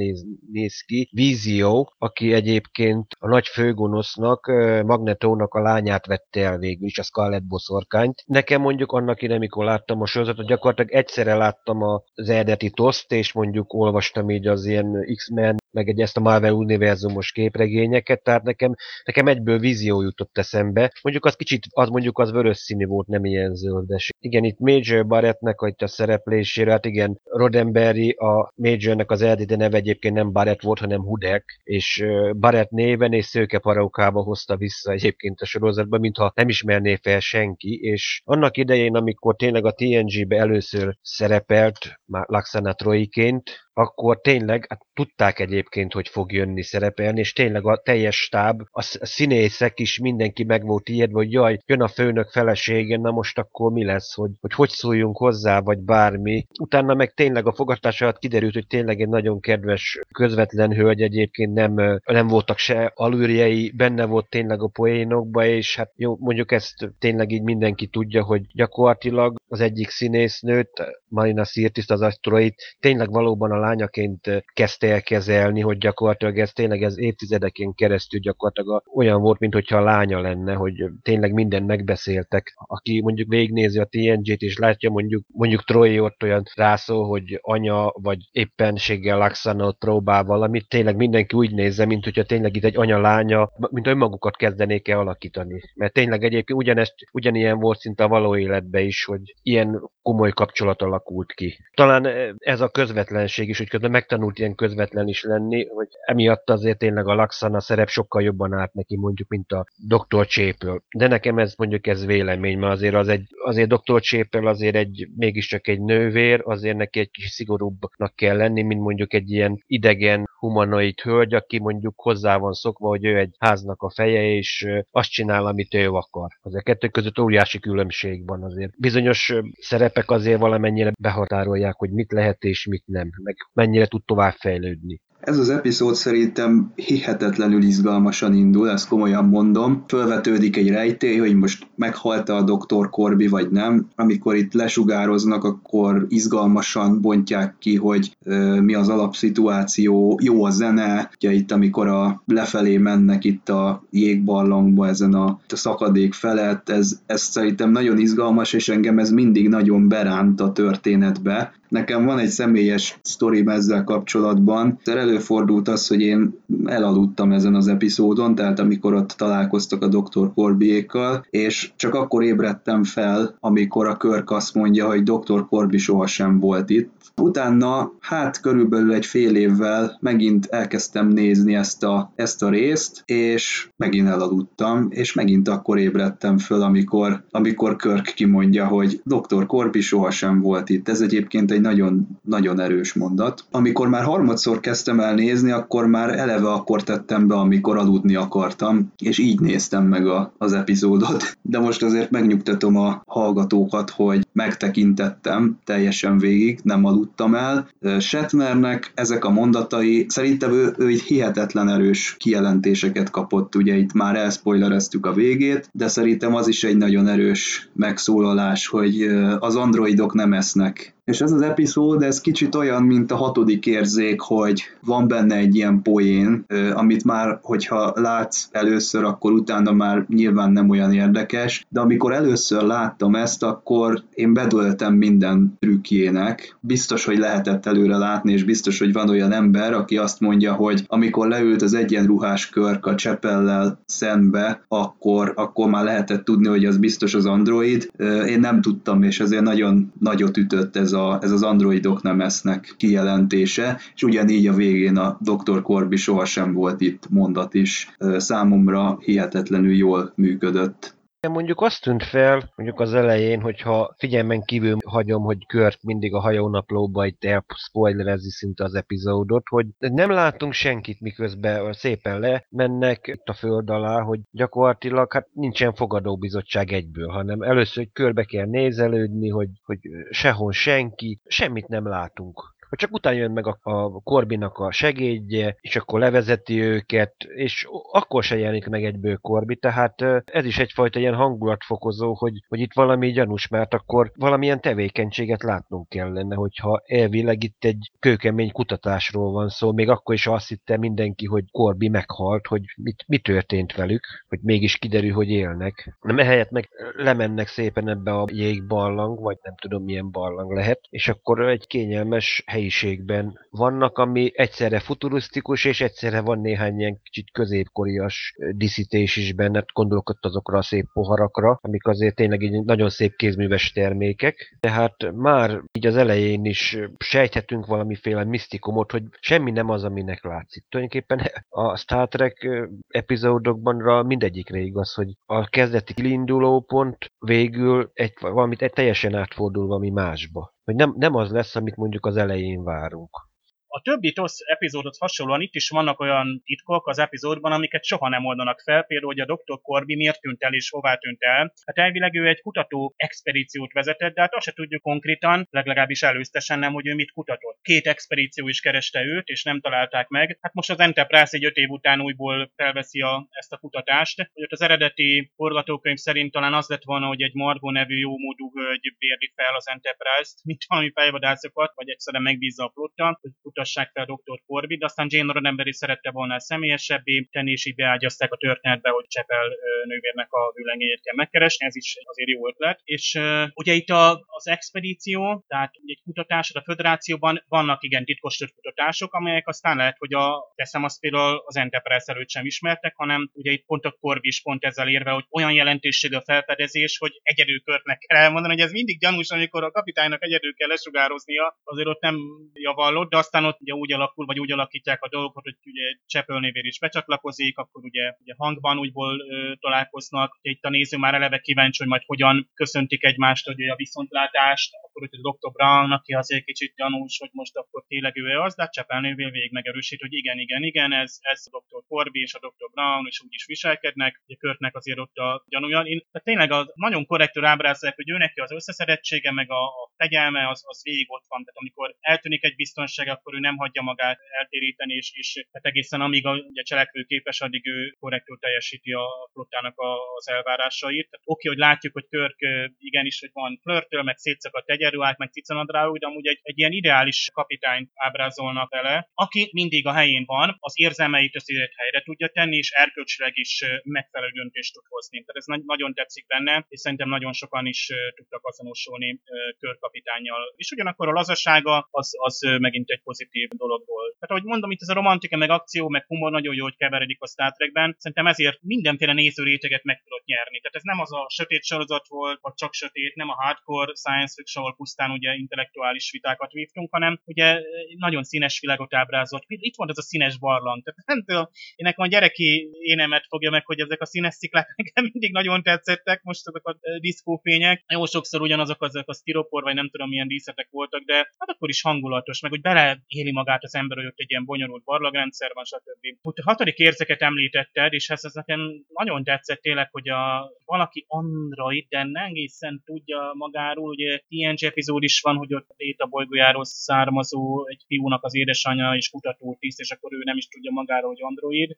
néz, ki, Vizio, aki egyébként a nagy főgonosznak, Magnetónak a lányát vette el végül is, a Scarlet boszorkányt. Nekem mondjuk annak idején, amikor láttam a sorozatot, gyakorlatilag egyszerre láttam az eredeti toszt, és mondjuk olvastam így az ilyen X-Men, meg egy ezt a Marvel univerzumos képregényeket, tehát nekem, nekem egyből vízió jutott eszembe. Mondjuk az kicsit, az mondjuk az vörös színű volt, nem ilyen zöldes. Igen, itt Major Barrettnek a, a szereplésére, hát igen, Roddenberry, a Majornek az eredeti neve egyébként nem Barrett volt, hanem Hudek, és Barrett néven és szőke paraukába hozta vissza egyébként a sorozatba, mintha nem ismerné fel senki, és annak idején, amikor tényleg a TNG-be először szerepelt, már Laxana Troiként, akkor tényleg hát tudták egyébként, hogy fog jönni szerepelni, és tényleg a teljes stáb, a színészek is mindenki meg volt ijedve, hogy jaj, jön a főnök felesége, na most akkor mi lesz, hogy hogy, hogy szóljunk hozzá, vagy bármi. Utána meg tényleg a fogadtás alatt kiderült, hogy tényleg egy nagyon kedves, közvetlen hölgy egyébként nem, nem voltak se alűrjei, benne volt tényleg a poénokba, és hát jó, mondjuk ezt tényleg így mindenki tudja, hogy gyakorlatilag az egyik színésznőt, Marina Sirtis, az asteroid tényleg valóban a lányaként kezdte el kezelni, hogy gyakorlatilag ez tényleg ez évtizedeken keresztül gyakorlatilag olyan volt, mint hogyha a lánya lenne, hogy tényleg minden megbeszéltek. Aki mondjuk végignézi a TNG-t és látja mondjuk, mondjuk Troy ott olyan rászól, hogy anya vagy éppenséggel Laxanot próbál valamit, tényleg mindenki úgy nézze, mint hogyha tényleg itt egy anya-lánya, mint önmagukat kezdenék el alakítani. Mert tényleg egyébként ugyanezt, ugyanilyen volt szinte a való életben is, hogy ilyen komoly kapcsolat alakult ki. Talán ez a közvetlenség is, hogy közben megtanult ilyen közvetlen is lenni, hogy emiatt azért tényleg a Laxana szerep sokkal jobban állt neki mondjuk, mint a Dr. Csépől. De nekem ez mondjuk ez vélemény, mert azért az egy, azért Dr. Csépől azért egy, mégiscsak egy nővér, azért neki egy kis szigorúbbnak kell lenni, mint mondjuk egy ilyen idegen humanoid hölgy, aki mondjuk hozzá van szokva, hogy ő egy háznak a feje, és azt csinál, amit ő akar. Azért kettő között óriási különbség van azért. Bizonyos szerepek azért valamennyire behatárolják, hogy mit lehet és mit nem, meg mennyire tud tovább fejlődni. Ez az epizód szerintem hihetetlenül izgalmasan indul, ezt komolyan mondom. Fölvetődik egy rejtély, hogy most meghalta a doktor Korbi vagy nem. Amikor itt lesugároznak, akkor izgalmasan bontják ki, hogy e, mi az alapszituáció, jó a zene, ugye itt amikor a lefelé mennek itt a jégbarlangba ezen a, a szakadék felett, ez, ez szerintem nagyon izgalmas, és engem ez mindig nagyon beránt a történetbe. Nekem van egy személyes sztorim ezzel kapcsolatban. Előfordult az, hogy én elaludtam ezen az epizódon, tehát amikor ott találkoztak a Dr. Corbiékkal, és csak akkor ébredtem fel, amikor a Körk azt mondja, hogy Dr. Corby sohasem volt itt. Utána, hát körülbelül egy fél évvel megint elkezdtem nézni ezt a, ezt a részt, és megint elaludtam, és megint akkor ébredtem föl, amikor, amikor Körk kimondja, hogy Dr. Corby sohasem volt itt. Ez egyébként egy nagyon, nagyon erős mondat. Amikor már harmadszor kezdtem el nézni, akkor már eleve akkor tettem be, amikor aludni akartam, és így néztem meg a, az epizódot. De most azért megnyugtatom a hallgatókat, hogy megtekintettem teljesen végig, nem aludtam el. Shatnernek ezek a mondatai, szerintem ő, ő egy hihetetlen erős kijelentéseket kapott, ugye itt már elspoilereztük a végét, de szerintem az is egy nagyon erős megszólalás, hogy az androidok nem esznek és ez az epizód, ez kicsit olyan, mint a hatodik érzék, hogy van benne egy ilyen poén, amit már, hogyha látsz először, akkor utána már nyilván nem olyan érdekes, de amikor először láttam ezt, akkor én bedöltem minden trükkjének. Biztos, hogy lehetett előre látni, és biztos, hogy van olyan ember, aki azt mondja, hogy amikor leült az egyenruhás körk a Csepellel szembe, akkor, akkor már lehetett tudni, hogy az biztos az android. Én nem tudtam, és ezért nagyon nagyot ütött ez a, ez az androidok nem esznek kijelentése, és ugyanígy a végén a Dr. Corby sohasem volt itt mondat is. Számomra hihetetlenül jól működött. Mondjuk azt tűnt fel, mondjuk az elején, hogyha figyelmen kívül hagyom, hogy Kört mindig a hajónaplóba itt spoilerezi szinte az epizódot, hogy nem látunk senkit, miközben szépen lemennek itt a föld alá, hogy gyakorlatilag hát nincsen fogadóbizottság egyből, hanem először hogy körbe kell nézelődni, hogy, hogy sehol senki, semmit nem látunk hogy csak utána jön meg a, a Korbinak a segédje, és akkor levezeti őket, és akkor se jelenik meg egyből Korbi, tehát ez is egyfajta ilyen hangulatfokozó, hogy, hogy itt valami gyanús, mert akkor valamilyen tevékenységet látnunk kellene, hogyha elvileg itt egy kőkemény kutatásról van szó, még akkor is azt hitte mindenki, hogy Korbi meghalt, hogy mit, mi történt velük, hogy mégis kiderül, hogy élnek. Nem ehelyett meg lemennek szépen ebbe a jégbarlang, vagy nem tudom milyen barlang lehet, és akkor egy kényelmes helyiségben vannak, ami egyszerre futurisztikus, és egyszerre van néhány ilyen kicsit középkorias diszítés is benne, gondolok ott azokra a szép poharakra, amik azért tényleg egy nagyon szép kézműves termékek. Tehát már így az elején is sejthetünk valamiféle misztikumot, hogy semmi nem az, aminek látszik. Tulajdonképpen *laughs* a Star Trek epizódokban mindegyikre igaz, hogy a kezdeti kiinduló pont végül egy, valamit egy teljesen átfordul valami másba hogy nem, nem az lesz, amit mondjuk az elején várunk. A többi TOSZ epizódot hasonlóan itt is vannak olyan titkok az epizódban, amiket soha nem oldanak fel, például, hogy a Dr. Corby miért tűnt el és hová tűnt el. Hát elvileg ő egy kutató expedíciót vezetett, de hát azt se tudjuk konkrétan, legalábbis előztesen nem, hogy ő mit kutatott. Két expedíció is kereste őt, és nem találták meg. Hát most az Enterprise egy öt év után újból felveszi a, ezt a kutatást. Hogy az eredeti forgatókönyv szerint talán az lett volna, hogy egy Margot nevű jómódú hölgy bérli fel az Enterprise-t, mint valami fejvadászokat, vagy egyszerűen megbízza a flotta, hogy kutassák fel Dr. Corby, de aztán Jane Roddenberry szerette volna személyesebbé tenni, és így beágyazták a történetbe, hogy Csepel nővérnek a hőlengényét kell megkeresni, ez is azért jó ötlet. És uh, ugye itt a, az expedíció, tehát egy kutatás, a föderációban vannak igen titkos kutatások, amelyek aztán lehet, hogy a, teszem azt például az Enterprise előtt sem ismertek, hanem ugye itt pont a Corby is pont ezzel érve, hogy olyan jelentőségű a felfedezés, hogy egyedül körtnek kell elmondani, hogy ez mindig gyanús, amikor a kapitánynak egyedül kell lesugároznia, azért ott nem javallott, de aztán ott ugye úgy alakul, vagy úgy alakítják a dolgokat, hogy ugye Csepölnévér is becsatlakozik, akkor ugye, ugye hangban úgyból ö, találkoznak, ugye itt a néző már eleve kíváncsi, hogy majd hogyan köszöntik egymást, hogy a viszontlátást, akkor hogy a Dr. Brown, aki azért kicsit gyanús, hogy most akkor tényleg ő az, de hát Csepelnévér végig megerősít, hogy igen, igen, igen, ez, ez a Dr. Corby és a Dr. Brown, és úgy is viselkednek, ugye Körtnek azért ott a gyanúja. Én, tehát tényleg az nagyon korrektül ábrázolják, hogy ő neki az összeszedettsége, meg a, a fegyelme, az, az végig ott van. Tehát amikor eltűnik egy biztonság, akkor ő nem hagyja magát eltéríteni, és, és tehát egészen amíg a ugye, cselekvő képes, addig ő korrektül teljesíti a flottának a, az elvárásait. Tehát oké, hogy látjuk, hogy Körk igenis, hogy van flörtöl, meg szétszakadt egyenruhák, meg cicanadráú, de amúgy egy, egy ilyen ideális kapitányt ábrázolnak vele, aki mindig a helyén van, az érzelmeit azért helyre tudja tenni, és erkölcsileg is megfelelő döntést tud hozni. Tehát ez nagyon tetszik benne, és szerintem nagyon sokan is tudtak azonosulni körkapitányjal. És ugyanakkor a lazasága az, az megint egy pozitív dolog volt. Tehát ahogy mondom, itt ez a romantika, meg akció, meg humor nagyon jó, hogy keveredik a Star Trekben. Szerintem ezért mindenféle nézőréteget meg tudott nyerni. Tehát ez nem az a sötét sorozat volt, vagy csak sötét, nem a hardcore science fiction, ahol pusztán ugye intellektuális vitákat vívtunk, hanem ugye nagyon színes világot ábrázolt. Itt volt ez a színes barlang. Tehát nem tudom, én nekem a gyereki énemet fogja meg, hogy ezek a színes sziklák *laughs* nekem mindig nagyon tetszettek, most ezek a diszkófények. Jó sokszor ugyanazok azok a sztiropor, vagy nem tudom milyen díszetek voltak, de hát akkor is hangulatos, meg hogy beleéli magát az ember, hogy ott egy ilyen bonyolult barlagrendszer van, stb. Úgy a hatodik érzeket említetted, és ez, ez nekem nagyon tetszett tényleg, hogy a, valaki android, de nem egészen tudja magáról, ugye TNG epizód is van, hogy ott a bolygójáról származó egy fiúnak az édesanyja és kutató tiszt, és akkor ő nem is tudja magáról, hogy android.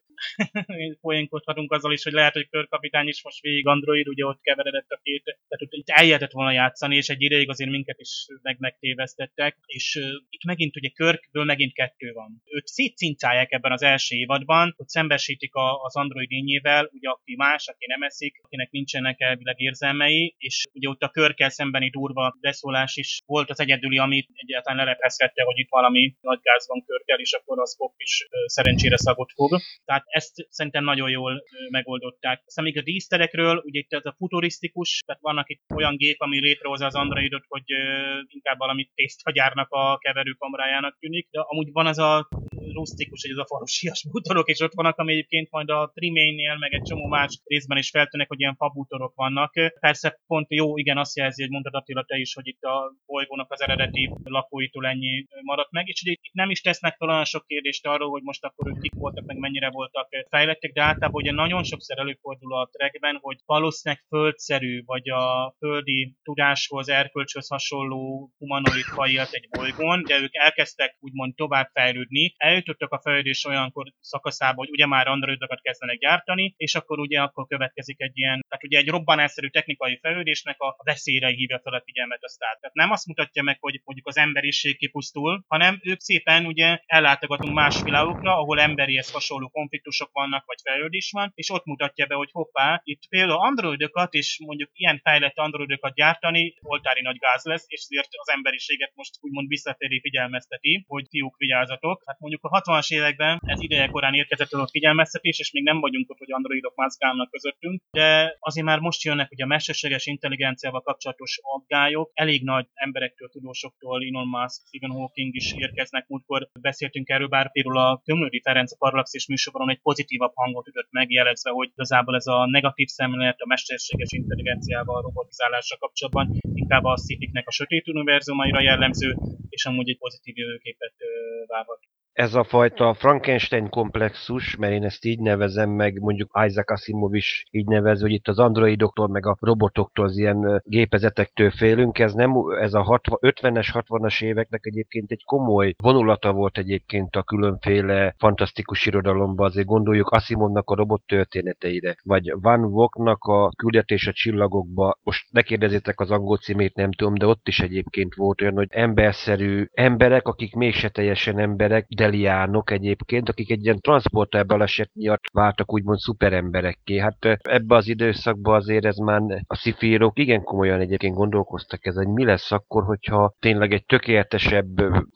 *laughs* Poénkodhatunk azzal is, hogy lehet, hogy körkapitány is most végig android, ugye ott keveredett a két, tehát ott, itt eljöhetett volna játszani, és egy ideig azért minket is meg megtévesztettek, és uh, itt megint ugye Körkből megint kettő van. Őt szétcincálják ebben az első évadban, hogy szembesítik a, az android lényével, ugye aki más, aki nem eszik, akinek nincsenek elvileg érzelmei, és ugye ott a Körkel szembeni durva beszólás is volt az egyedüli, amit egyáltalán lelephezhette, hogy itt valami nagy gáz van Körkel, és akkor az Spock is szerencsére szagot fog. Tehát ezt szerintem nagyon jól megoldották. Aztán még a díszterekről, ugye itt ez a futurisztikus, tehát vannak itt olyan gép, ami létrehozza az androidot, hogy inkább valami tésztagyárnak a keverőkamrájának tűnik, de amúgy van az a rustikus, hogy az a falusias bútorok, és ott vannak, ami egyébként majd a Triménnél, meg egy csomó más részben is feltűnnek, hogy ilyen fabútorok vannak. Persze pont jó, igen, azt jelzi, hogy mondtad Attila te is, hogy itt a bolygónak az eredeti lakóitól ennyi maradt meg, és ugye itt nem is tesznek fel olyan sok kérdést arról, hogy most akkor ők kik voltak, meg mennyire voltak fejlettek, de általában ugye nagyon sokszor előfordul a trekben, hogy valószínűleg földszerű, vagy a földi tudáshoz, erkölcshöz hasonló humanoid fajjat egy bolygón, de ők elkezdtek úgymond tovább fejlődni, eljutottak a fejlődés olyankor szakaszába, hogy ugye már androidokat kezdenek gyártani, és akkor ugye akkor következik egy ilyen, tehát ugye egy robbanásszerű technikai fejlődésnek a veszélyre hívja fel a figyelmet a Star. Tehát nem azt mutatja meg, hogy mondjuk az emberiség kipusztul, hanem ők szépen ugye ellátogatunk más világokra, ahol emberihez hasonló konfliktusok vannak, vagy fejlődés van, és ott mutatja be, hogy hoppá, itt például androidokat és mondjuk ilyen fejlett androidokat gyártani oltári nagy gáz lesz, és ezért az emberiséget most úgymond visszatéri figyelmezteti, hogy fiúk vigyázzatok. Hát mondjuk a 60-as években ez ideje korán érkezett a figyelmeztetés, és még nem vagyunk ott, hogy androidok mászkálnak közöttünk, de azért már most jönnek ugye a mesterséges intelligenciával kapcsolatos aggályok, elég nagy emberektől, tudósoktól, Elon Musk, Stephen Hawking is érkeznek. Múltkor beszéltünk erről, bár például a Tömlődi Ferenc a Parallaxis műsorban egy pozitívabb hangot ütött meg, jelezve, hogy igazából ez a negatív szemlélet a mesterséges intelligenciával, a robotizálással kapcsolatban inkább a szifiknek a sötét univerzumaira jellemző, és amúgy egy pozitív jövőképet várhat. Ez a fajta Frankenstein komplexus, mert én ezt így nevezem meg, mondjuk Isaac Asimov is így nevez, hogy itt az androidoktól, meg a robotoktól, az ilyen gépezetektől félünk, ez nem, ez a 50-es, 60-as éveknek egyébként egy komoly vonulata volt egyébként a különféle fantasztikus irodalomban, azért gondoljuk Asimovnak a robot történeteire, vagy Van Vognak a küldetés a csillagokba, most ne kérdezzétek az angol címét, nem tudom, de ott is egyébként volt olyan, hogy emberszerű emberek, akik mégse teljesen emberek, deliánok egyébként, akik egy ilyen transporter baleset miatt váltak úgymond szuperemberekké. Hát ebbe az időszakban azért ez már a szifírok igen komolyan egyébként gondolkoztak ez, hogy mi lesz akkor, hogyha tényleg egy tökéletesebb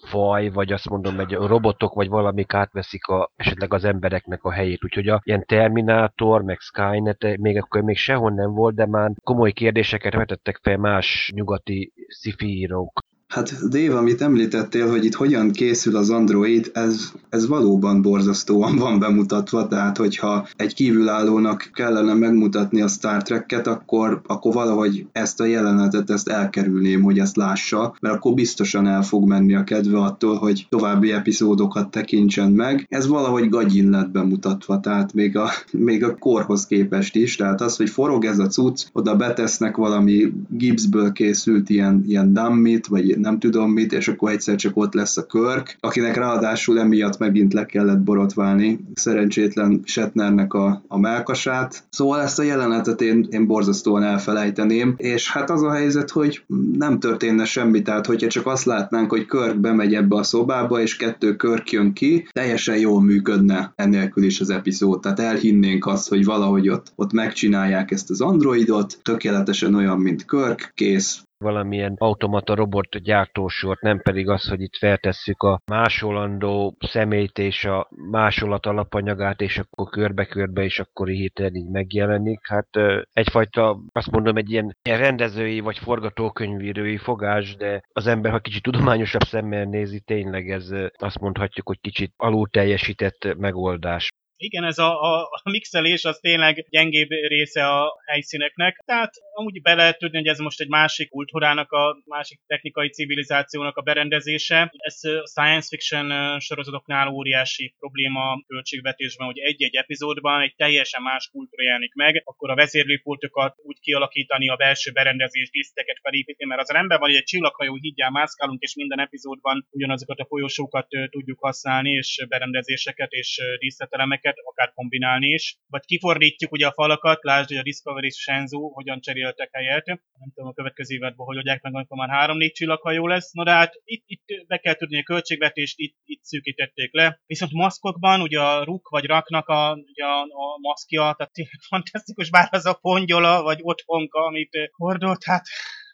faj, vagy azt mondom, egy robotok, vagy valamik átveszik a, esetleg az embereknek a helyét. Úgyhogy a ilyen Terminátor, meg Skynet még akkor még sehol nem volt, de már komoly kérdéseket vetettek fel más nyugati szifírók. Hát Dave, amit említettél, hogy itt hogyan készül az Android, ez, ez valóban borzasztóan van bemutatva, tehát hogyha egy kívülállónak kellene megmutatni a Star Trek-et, akkor, akkor valahogy ezt a jelenetet ezt elkerülném, hogy ezt lássa, mert akkor biztosan el fog menni a kedve attól, hogy további epizódokat tekintsen meg. Ez valahogy gagyin lett bemutatva, tehát még a, még a korhoz képest is, tehát az, hogy forog ez a cucc, oda betesznek valami gipsből készült ilyen, ilyen dummit, vagy nem tudom mit, és akkor egyszer csak ott lesz a Körk, akinek ráadásul emiatt megint le kellett borotválni szerencsétlen Shatnernek a, a melkasát. Szóval ezt a jelenetet én, én borzasztóan elfelejteném, és hát az a helyzet, hogy nem történne semmi, tehát hogyha csak azt látnánk, hogy Körk bemegy ebbe a szobába, és kettő Körk jön ki, teljesen jól működne ennélkül is az epizód, tehát elhinnénk azt, hogy valahogy ott, ott megcsinálják ezt az androidot, tökéletesen olyan, mint Körk, kész, valamilyen automata robot gyártósort, nem pedig az, hogy itt feltesszük a másolandó szemét és a másolat alapanyagát, és akkor körbe-körbe, és akkor hirtelen így megjelenik. Hát egyfajta, azt mondom, egy ilyen, ilyen rendezői vagy forgatókönyvírói fogás, de az ember, ha kicsit tudományosabb szemmel nézi, tényleg ez azt mondhatjuk, hogy kicsit alul teljesített megoldás. Igen, ez a, a, a mixelés az tényleg gyengébb része a helyszíneknek. Tehát amúgy be lehet tudni, hogy ez most egy másik kultúrának, a másik technikai civilizációnak a berendezése. Ez a science fiction sorozatoknál óriási probléma a költségvetésben, hogy egy-egy epizódban egy teljesen más kultúra jelenik meg, akkor a vezérlőpultokat úgy kialakítani, a belső berendezés, liszteket felépíteni, mert az rendben van, hogy egy csillaghajó hídjál mászkálunk, és minden epizódban ugyanazokat a folyosókat tudjuk használni, és berendezéseket és díszletelemeket, ezeket, akár kombinálni is. Vagy kifordítjuk ugye a falakat, lásd, hogy a Discovery és Shenzhou hogyan cseréltek helyet. Nem tudom, a következő évadban hogy oldják meg, amikor már három-négy csillaghajó lesz. No de hát itt, itt be kell tudni a költségvetést, itt, itt szűkítették le. Viszont maszkokban ugye a ruk vagy raknak a, ugye a, a maszkja, tehát fantasztikus, bár az a pongyola vagy otthonka, amit hordolt, hát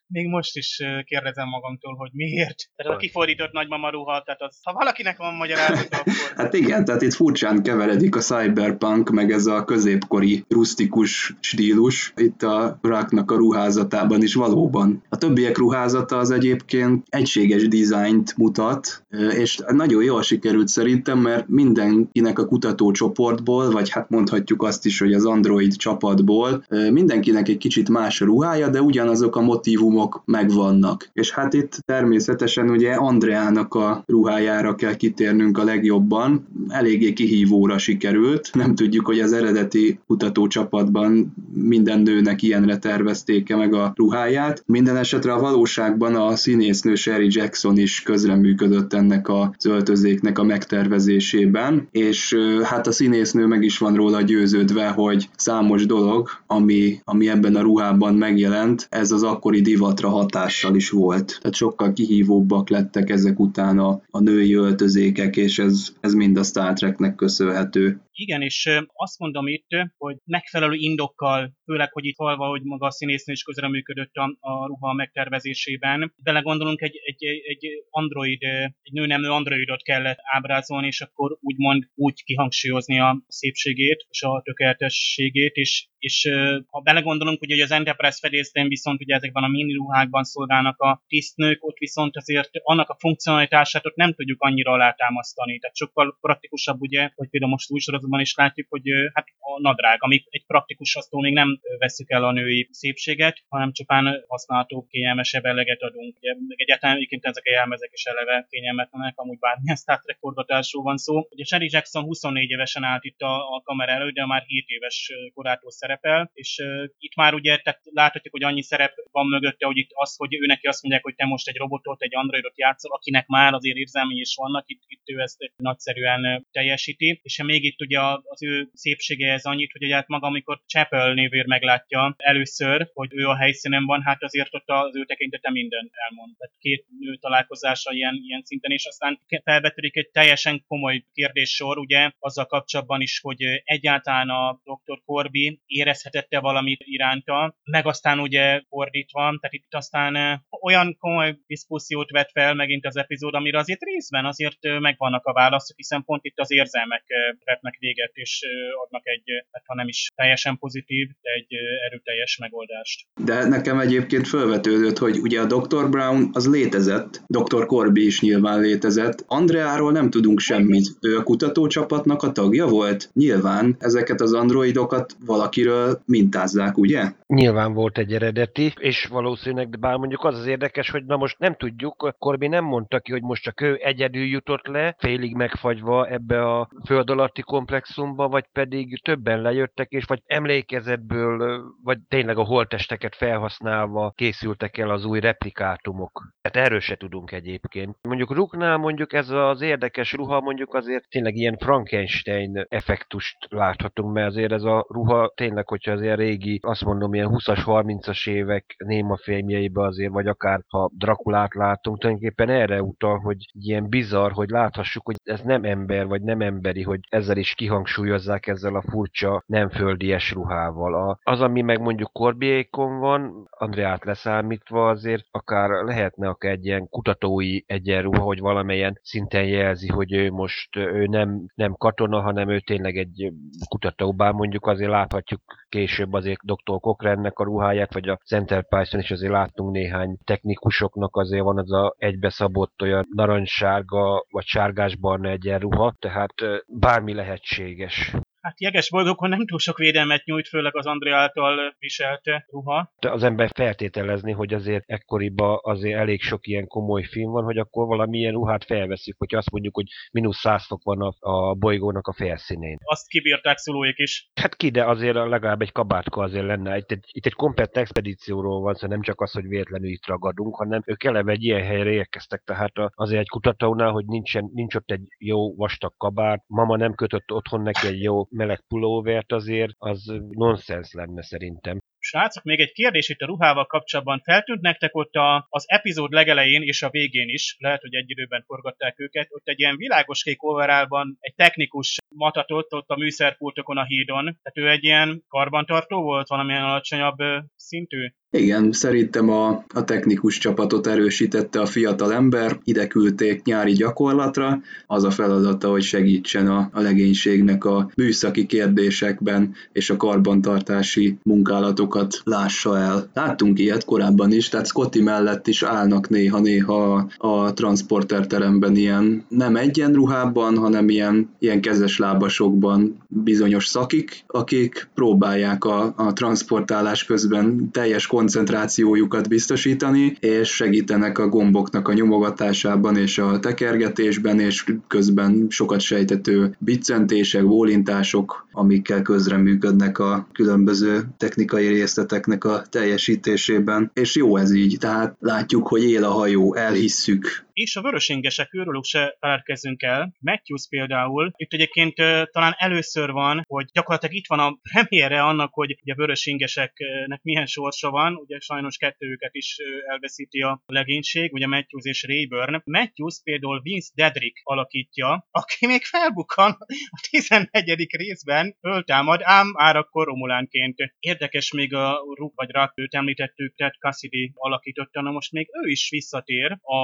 még most is kérdezem magamtól, hogy miért. Tehát a kifordított nagymama ruha, tehát az, ha valakinek van magyarázat, akkor... hát igen, tehát itt furcsán keveredik a cyberpunk, meg ez a középkori rustikus stílus. Itt a Rocknak a ruházatában is valóban. A többiek ruházata az egyébként egységes dizájnt mutat, és nagyon jól sikerült szerintem, mert mindenkinek a kutatócsoportból, vagy hát mondhatjuk azt is, hogy az Android csapatból, mindenkinek egy kicsit más a ruhája, de ugyanazok a motivumok motivumok megvannak. És hát itt természetesen ugye Andreának a ruhájára kell kitérnünk a legjobban. Eléggé kihívóra sikerült. Nem tudjuk, hogy az eredeti kutatócsapatban minden nőnek ilyenre tervezték-e meg a ruháját. Minden esetre a valóságban a színésznő Sherry Jackson is közreműködött ennek a öltözéknek a megtervezésében, és hát a színésznő meg is van róla győződve, hogy számos dolog, ami, ami ebben a ruhában megjelent, ez az akkori divat divatra hatással is volt. Tehát sokkal kihívóbbak lettek ezek után a, a női öltözékek, és ez, ez mind a Star Treknek köszönhető. Igen, és azt mondom itt, hogy megfelelő indokkal, főleg, hogy itt halva, hogy maga a színésznő is közreműködött a, a ruha megtervezésében. Belegondolunk, egy, egy, egy android, egy nőnemű androidot kellett ábrázolni, és akkor úgymond úgy kihangsúlyozni a szépségét és a tökéletességét, és, és ha belegondolunk, hogy az Enterprise fedélzetén viszont ugye ezekben a mini ruhákban szolgálnak a tisztnők, ott viszont azért annak a funkcionalitását ott nem tudjuk annyira alátámasztani. Tehát sokkal praktikusabb ugye, hogy például most új epizódban is látjuk, hogy hát a nadrág, amik egy praktikus asztól még nem veszük el a női szépséget, hanem csupán használható, kényelmesebb eleget adunk. Ugye, meg egyáltalán egyébként ezek a jelmezek is eleve kényelmetlenek, amúgy bármilyen *laughs* Star Trek forgatásról van szó. Ugye Sherry Jackson 24 évesen állt itt a, a kamera előtt, de már 7 éves korától szerepel, és uh, itt már ugye tehát láthatjuk, hogy annyi szerep van mögötte, hogy itt az, hogy ő neki azt mondják, hogy te most egy robotot, egy androidot játszol, akinek már azért érzelmei is vannak, itt, itt ő ezt nagyszerűen teljesíti, és még itt ugye az ő szépsége ez annyit, hogy ugye maga, amikor Chapel névér meglátja először, hogy ő a helyszínen van, hát azért ott az ő tekintete minden elmond. Tehát két nő találkozása ilyen, ilyen szinten, és aztán felvetődik egy teljesen komoly kérdéssor, ugye, azzal kapcsolatban is, hogy egyáltalán a Dr. Corby érezhetette valamit iránta, meg aztán ugye fordítva, tehát itt aztán olyan komoly diszkusziót vet fel megint az epizód, amire azért részben azért megvannak a válaszok, hiszen pont itt az érzelmek vetnek véget, és adnak egy, hát ha nem is teljesen pozitív, de egy erőteljes megoldást. De nekem egyébként felvetődött, hogy ugye a Dr. Brown az létezett, Dr. Corby is nyilván létezett, Andreáról nem tudunk semmit. Ő a kutatócsapatnak a tagja volt? Nyilván ezeket az androidokat valakiről mintázzák, ugye? Nyilván volt egy eredeti, és valószínűleg, de bár mondjuk az az érdekes, hogy na most nem tudjuk, Corby nem mondta ki, hogy most csak ő egyedül jutott le, félig megfagyva ebbe a föld alatti komplexumba, vagy pedig többen lejöttek, és vagy emlékezetből, vagy tényleg a holtesteket felhasználva készültek el az új replikátumok. Tehát erről se tudunk egyébként. Mondjuk Ruknál mondjuk ez az érdekes ruha mondjuk azért tényleg ilyen Frankenstein effektust láthatunk, mert azért ez a ruha tényleg, hogyha az ilyen régi, azt mondom, ilyen 20-as, 30-as évek néma filmjeibe azért, vagy akár ha Drakulát látunk, tulajdonképpen erre utal, hogy ilyen bizarr, hogy láthassuk, hogy ez nem ember, vagy nem emberi, hogy ezzel is kihangsúlyozzák ezzel a furcsa, nem földies ruhával. A, az, ami meg mondjuk Korbiékon van, Andreát leszámítva azért akár lehetne akár egy ilyen kutatói egyenruha, hogy valamelyen szinten jelzi, hogy ő most ő nem, nem katona, hanem ő tényleg egy kutató, bár mondjuk azért láthatjuk később azért Dr. Cochrannek a ruháját, vagy a Enterprise-on is azért láttunk néhány technikusoknak azért van az a egybeszabott olyan narancssárga vagy sárgásbarna egyenruha, tehát bármi lehetséges hát jeges boldogon nem túl sok védelmet nyújt, főleg az André által viselt ruha. De az ember feltételezni, hogy azért ekkoriban azért elég sok ilyen komoly film van, hogy akkor valamilyen ruhát felveszik, hogy azt mondjuk, hogy mínusz 100 fok van a, a bolygónak a felszínén. Azt kibírták szülőik is. Hát ki, de azért legalább egy kabátka azért lenne. Itt egy, itt egy komplett expedícióról van, szóval nem csak az, hogy véletlenül itt ragadunk, hanem ők eleve egy ilyen helyre érkeztek, tehát azért egy kutatónál, hogy nincsen, nincs ott egy jó vastag kabát, mama nem kötött otthon neki egy jó meleg pulóvert azért, az nonsens lenne szerintem. Srácok, még egy kérdés itt a ruhával kapcsolatban. Feltűnt nektek ott a, az epizód legelején és a végén is, lehet, hogy egy időben forgatták őket, ott egy ilyen világos kék overálban egy technikus matatott ott a műszerpultokon a hídon. Tehát ő egy ilyen karbantartó volt, valamilyen alacsonyabb szintű? Igen, szerintem a, a technikus csapatot erősítette a fiatal ember, ide küldték nyári gyakorlatra, az a feladata, hogy segítsen a, a legénységnek a műszaki kérdésekben és a karbantartási munkálatokat lássa el. Láttunk ilyet korábban is, tehát Scotty mellett is állnak néha-néha a transporter teremben ilyen nem egyenruhában, hanem ilyen, ilyen kezeslábasokban bizonyos szakik, akik próbálják a, a transportálás közben teljes koncentrációjukat biztosítani, és segítenek a gomboknak a nyomogatásában és a tekergetésben, és közben sokat sejtető biccentések, bólintások, amikkel közreműködnek a különböző technikai részleteknek a teljesítésében. És jó ez így, tehát látjuk, hogy él a hajó, elhisszük, és a vörösingesek őrülük se feledkezzünk el. Matthews például, itt egyébként talán először van, hogy gyakorlatilag itt van a premiére annak, hogy a vörösingeseknek milyen sorsa van, ugye sajnos kettőjüket is elveszíti a legénység, ugye Matthews és Rayburn. Matthews például Vince Dedrick alakítja, aki még felbukkan a 14. részben, föltámad, ám árakkor Romulánként. Érdekes még a Ruk vagy Rak, őt említettük, Ted Cassidy alakította, na most még ő is visszatér a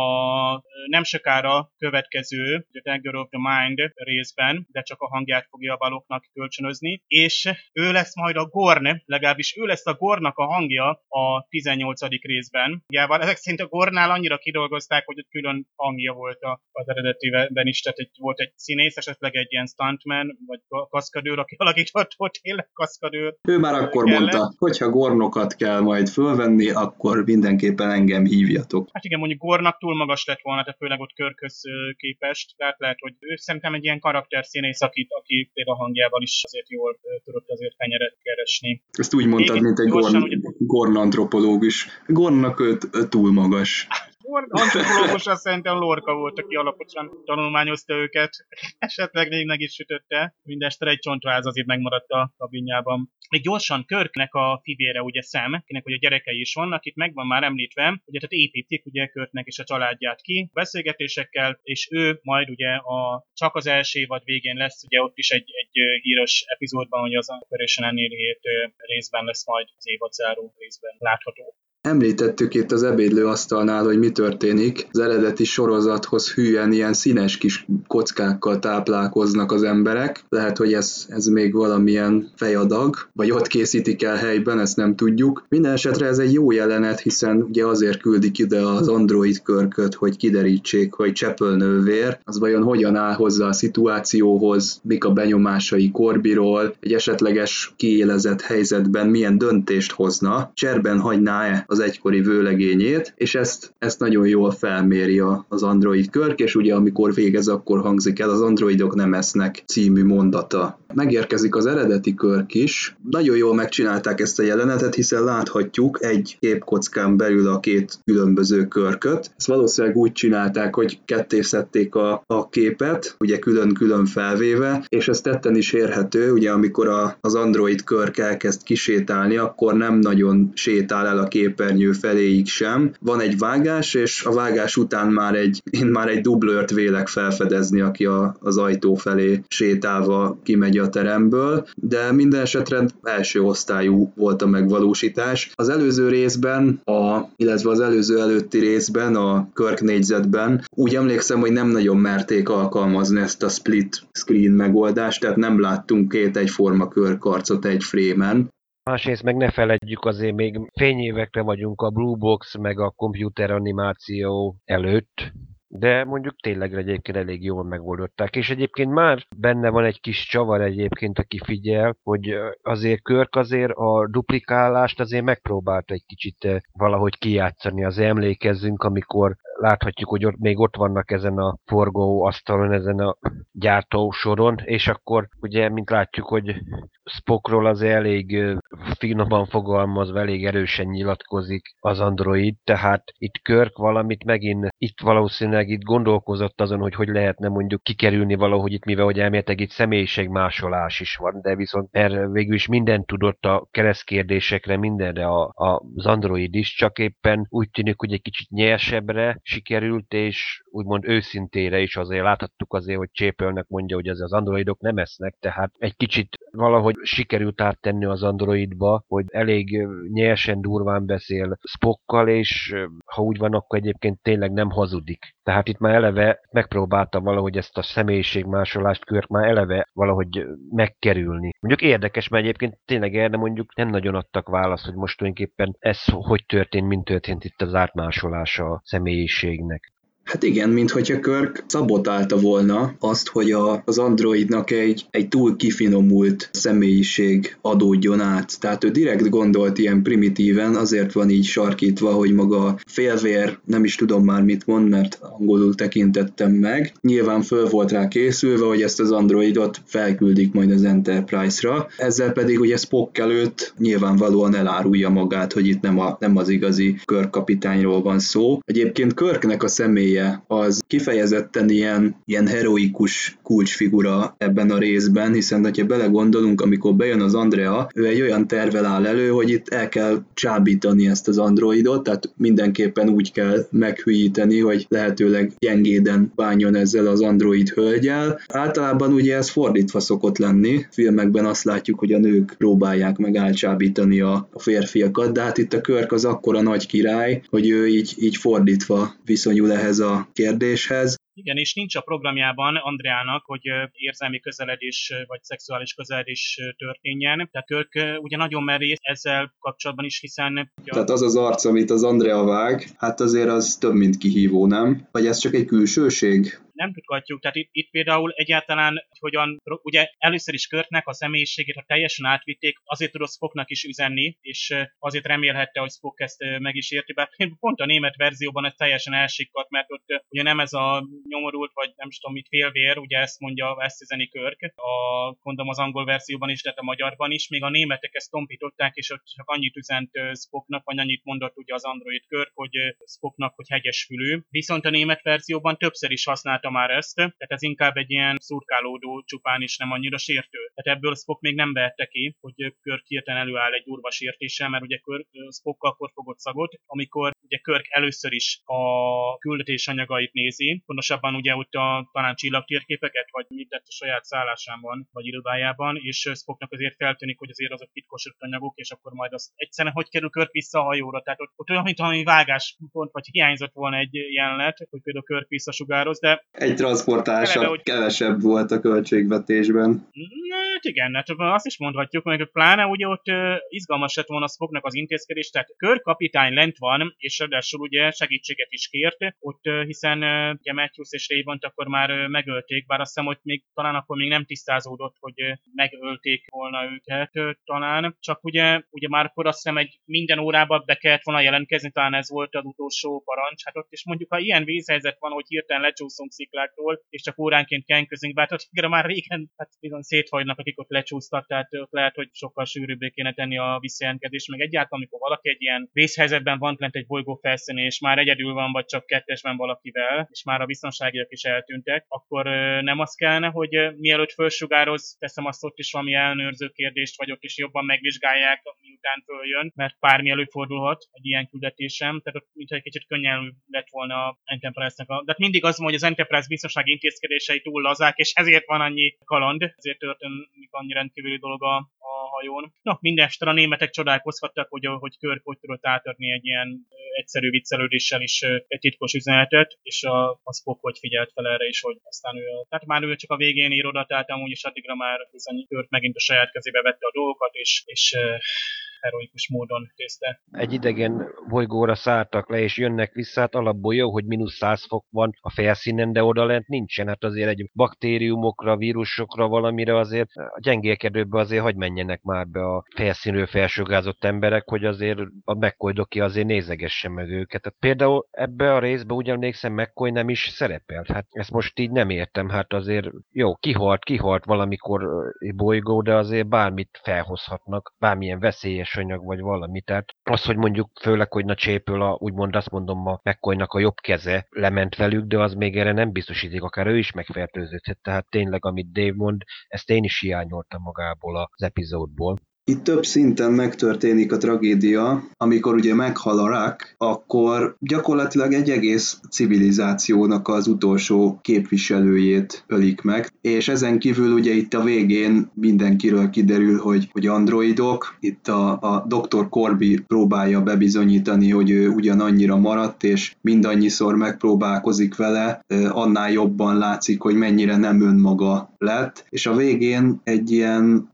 nem sokára következő The Dagger of the Mind részben, de csak a hangját fogja a baloknak kölcsönözni, és ő lesz majd a Gorn, legalábbis ő lesz a Gornak a hangja a 18. részben. Jával ezek szerint a Gornál annyira kidolgozták, hogy ott külön hangja volt az eredetiben is, tehát egy, volt egy színész, esetleg egy ilyen stuntman, vagy kaszkadőr, aki alakított volt tényleg kaszkadőr. Ő már akkor kellett. mondta, hogyha Gornokat kell majd fölvenni, akkor mindenképpen engem hívjatok. Hát igen, mondjuk Gornak túl magas lett volna, tehát főleg ott körköz képest, tehát lehet, hogy ő szerintem egy ilyen karakterszínész, akit, aki a hangjával is azért jól tudott azért fenyeret keresni. Ezt úgy mondtad, Én mint egy gorn, ugye... gornantropológus. Gornnak őt, őt túl magas. Antropológusan szerintem Lorca volt, aki alaposan tanulmányozta őket. Esetleg még meg is sütötte. Mindestre egy csontváz azért megmaradt a kabinjában. Még gyorsan Körknek a fivére, ugye Sam, akinek ugye gyerekei is vannak, itt megvan már említve, ugye tehát építik ugye Körknek és a családját ki beszélgetésekkel, és ő majd ugye a csak az első évad végén lesz, ugye ott is egy, egy híres epizódban, hogy az Operation Annihilate részben lesz majd az évad záró részben látható. Említettük itt az ebédlőasztalnál, hogy mi történik. Az eredeti sorozathoz hűen ilyen színes kis kockákkal táplálkoznak az emberek. Lehet, hogy ez, ez még valamilyen fejadag, vagy ott készítik el helyben, ezt nem tudjuk. Minden esetre ez egy jó jelenet, hiszen ugye azért küldik ide az android körköt, hogy kiderítsék, hogy csepölnővér, az vajon hogyan áll hozzá a szituációhoz, mik a benyomásai Korbiról, egy esetleges kiélezett helyzetben milyen döntést hozna, cserben hagyná-e az egykori vőlegényét, és ezt, ezt nagyon jól felméri az android körk, és ugye amikor végez, akkor hangzik el az androidok nem esznek című mondata. Megérkezik az eredeti körk is. Nagyon jól megcsinálták ezt a jelenetet, hiszen láthatjuk egy képkockán belül a két különböző körköt. Ezt valószínűleg úgy csinálták, hogy ketté a, a képet, ugye külön-külön felvéve, és ez tetten is érhető, ugye amikor a, az android körk elkezd kisétálni, akkor nem nagyon sétál el a képe képernyő feléig sem. Van egy vágás, és a vágás után már egy, én már egy dublőrt vélek felfedezni, aki a, az ajtó felé sétálva kimegy a teremből, de minden esetre első osztályú volt a megvalósítás. Az előző részben, a, illetve az előző előtti részben, a Kirk négyzetben úgy emlékszem, hogy nem nagyon merték alkalmazni ezt a split screen megoldást, tehát nem láttunk két egyforma körkarcot egy frémen, Másrészt meg ne feledjük, azért még fényévekre vagyunk a Blue Box meg a komputer animáció előtt, de mondjuk tényleg egyébként elég jól megoldották. És egyébként már benne van egy kis csavar egyébként, aki figyel, hogy azért Körk azért a duplikálást azért megpróbált egy kicsit valahogy kijátszani. Az emlékezzünk, amikor láthatjuk, hogy ott, még ott vannak ezen a forgó asztalon, ezen a gyártósoron, és akkor ugye, mint látjuk, hogy Spockról az elég finoman fogalmazva, elég erősen nyilatkozik az android, tehát itt Körk valamit megint, itt valószínűleg itt gondolkozott azon, hogy hogy lehetne mondjuk kikerülni valahogy itt, mivel hogy elméletek itt személyiségmásolás is van, de viszont erre végül is mindent tudott a keresztkérdésekre, mindenre a, a, az android is, csak éppen úgy tűnik, hogy egy kicsit nyersebbre sikerült, és úgymond őszintére is azért láthattuk azért, hogy Csépölnek mondja, hogy ez az androidok nem esznek, tehát egy kicsit valahogy sikerült áttenni az androidba, hogy elég nyersen, durván beszél Spockkal, és ha úgy van, akkor egyébként tényleg nem hazudik. Tehát itt már eleve megpróbálta valahogy ezt a személyiségmásolást kört már eleve valahogy megkerülni. Mondjuk érdekes, mert egyébként tényleg erre mondjuk nem nagyon adtak választ, hogy most tulajdonképpen ez hogy történt, mint történt itt az átmásolása a személyiségnek. Hát igen, mint hogyha Körk szabotálta volna azt, hogy a, az androidnak egy, egy túl kifinomult személyiség adódjon át. Tehát ő direkt gondolt ilyen primitíven, azért van így sarkítva, hogy maga félvér, nem is tudom már mit mond, mert angolul tekintettem meg. Nyilván föl volt rá készülve, hogy ezt az androidot felküldik majd az Enterprise-ra. Ezzel pedig ugye Spock előtt nyilvánvalóan elárulja magát, hogy itt nem, a, nem az igazi Körk kapitányról van szó. Egyébként Körknek a személy személye az kifejezetten ilyen, ilyen heroikus kulcsfigura ebben a részben, hiszen hogyha belegondolunk, amikor bejön az Andrea, ő egy olyan tervel áll elő, hogy itt el kell csábítani ezt az androidot, tehát mindenképpen úgy kell meghűíteni, hogy lehetőleg gyengéden bánjon ezzel az android hölgyel. Általában ugye ez fordítva szokott lenni, filmekben azt látjuk, hogy a nők próbálják meg elcsábítani a, a férfiakat, de hát itt a Körk az akkora nagy király, hogy ő így, így fordítva viszonyul ehhez a kérdéshez. Igen, és nincs a programjában Andreának, hogy érzelmi közeledés vagy szexuális közeledés történjen. Tehát ők ugye nagyon merész ezzel kapcsolatban is, hiszen... Tehát az az arc, amit az Andrea vág, hát azért az több, mint kihívó, nem? Vagy ez csak egy külsőség? Nem tudhatjuk. Tehát itt, itt például egyáltalán, hogyan, ugye először is Körtnek a személyiségét, ha teljesen átvitték, azért tudott Spocknak is üzenni, és azért remélhette, hogy Spock ezt meg is érti, bár pont a német verzióban ez teljesen elsikkadt, mert ott ugye nem ez a nyomorult, vagy nem is tudom mit félvér, ugye ezt mondja, ezt üzeni Körk, a, mondom az angol verzióban is, de a magyarban is, még a németek ezt tompították, és ott csak annyit üzent Spocknak, vagy annyit mondott ugye az android Körk, hogy Spocknak, hogy hegyes fülű. Viszont a német verzióban többször is használta már ezt, tehát ez inkább egy ilyen szurkálódó csupán is nem annyira sértő. Tehát ebből Spock még nem vehette ki, hogy Körk hirtelen előáll egy durva sértéssel, mert ugye Körk, Spock akkor fogott szagot, amikor ugye Körk először is a küldetés anyagait nézi, pontosabban ugye ott a talán csillagtérképeket, vagy mit tett a saját szállásában, vagy irodájában, és Spocknak azért feltűnik, hogy azért azok titkos anyagok, és akkor majd az egyszerűen hogy kerül Körk vissza a hajóra. Tehát ott, ott olyan, mint valami vágáspont, vagy hiányzott volna egy jelenet, hogy például Körk visszasugároz, de egy transportása hogy... kevesebb volt a költségvetésben. Hát igen, hát azt is mondhatjuk, hogy pláne ugye ott izgalmas lett volna Spocknak az intézkedés, tehát körkapitány lent van, és ráadásul ugye segítséget is kért, ott hiszen ugye Matthews és raven akkor már megölték, bár azt hiszem, hogy még talán akkor még nem tisztázódott, hogy megölték volna őket talán, csak ugye, ugye már akkor azt hiszem egy minden órában be kellett volna jelentkezni, talán ez volt az utolsó parancs, hát ott is mondjuk, ha ilyen vészhelyzet van, hogy hirtelen lecsúszunk szikláktól, és csak óránként kenközünk, bár ott már régen hát bizony szétfagynak, akik ott lecsúsztak, tehát ott lehet, hogy sokkal sűrűbbé kéne tenni a visszajelentkezést, meg egyáltalán, amikor valaki egy ilyen vészhelyzetben van lent egy bolygó felszínén, és már egyedül van, vagy csak kettesben valakivel, és már a biztonságiak is eltűntek, akkor nem az kellene, hogy mielőtt fölsugároz, teszem azt ott is valami elnőrző kérdést, vagy ott is jobban megvizsgálják, miután följön, mert bármi előfordulhat egy ilyen küldetésem, tehát ott mintha egy kicsit könnyen lett volna a Enterprise-nek. A... De hát mindig az, hogy az Enterprise biztonsági intézkedései túl lazák, és ezért van annyi kaland, ezért történik annyi rendkívüli dolog a, a hajón. Na, minden este a németek csodálkozhattak, hogy, hogy Körk hogy tudott átadni egy ilyen egyszerű viccelődéssel is egy titkos üzenetet, és a, a Spock hogy figyelt fel erre is, hogy aztán ő, tehát már ő csak a végén ír oda, tehát amúgy is addigra már bizony Körk megint a saját kezébe vette a dolgokat, és, és heroikus módon tészte. Egy idegen bolygóra szálltak le, és jönnek vissza, hát alapból jó, hogy mínusz 100 fok van a felszínen, de oda lent nincsen. Hát azért egy baktériumokra, vírusokra, valamire azért a gyengélkedőbe azért hagy menjenek már be a felszínről felsugázott emberek, hogy azért a McCoy ki azért nézegesse meg őket. Tehát például ebbe a részbe úgy emlékszem, McCoy nem is szerepelt. Hát ezt most így nem értem. Hát azért jó, kihalt, kihalt valamikor bolygó, de azért bármit felhozhatnak, bármilyen veszélyes anyag vagy valami. Tehát az, hogy mondjuk főleg, hogy na csépül a, úgymond azt mondom, a mccoy a jobb keze lement velük, de az még erre nem biztosítik, akár ő is megfertőződhet. Tehát tényleg, amit Dave mond, ezt én is hiányoltam magából az epizódból. Itt több szinten megtörténik a tragédia, amikor ugye meghal a rak, akkor gyakorlatilag egy egész civilizációnak az utolsó képviselőjét ölik meg, és ezen kívül ugye itt a végén mindenkiről kiderül, hogy, hogy androidok, itt a, a Dr. Corby próbálja bebizonyítani, hogy ő ugyanannyira maradt, és mindannyiszor megpróbálkozik vele, annál jobban látszik, hogy mennyire nem önmaga lett, és a végén egy ilyen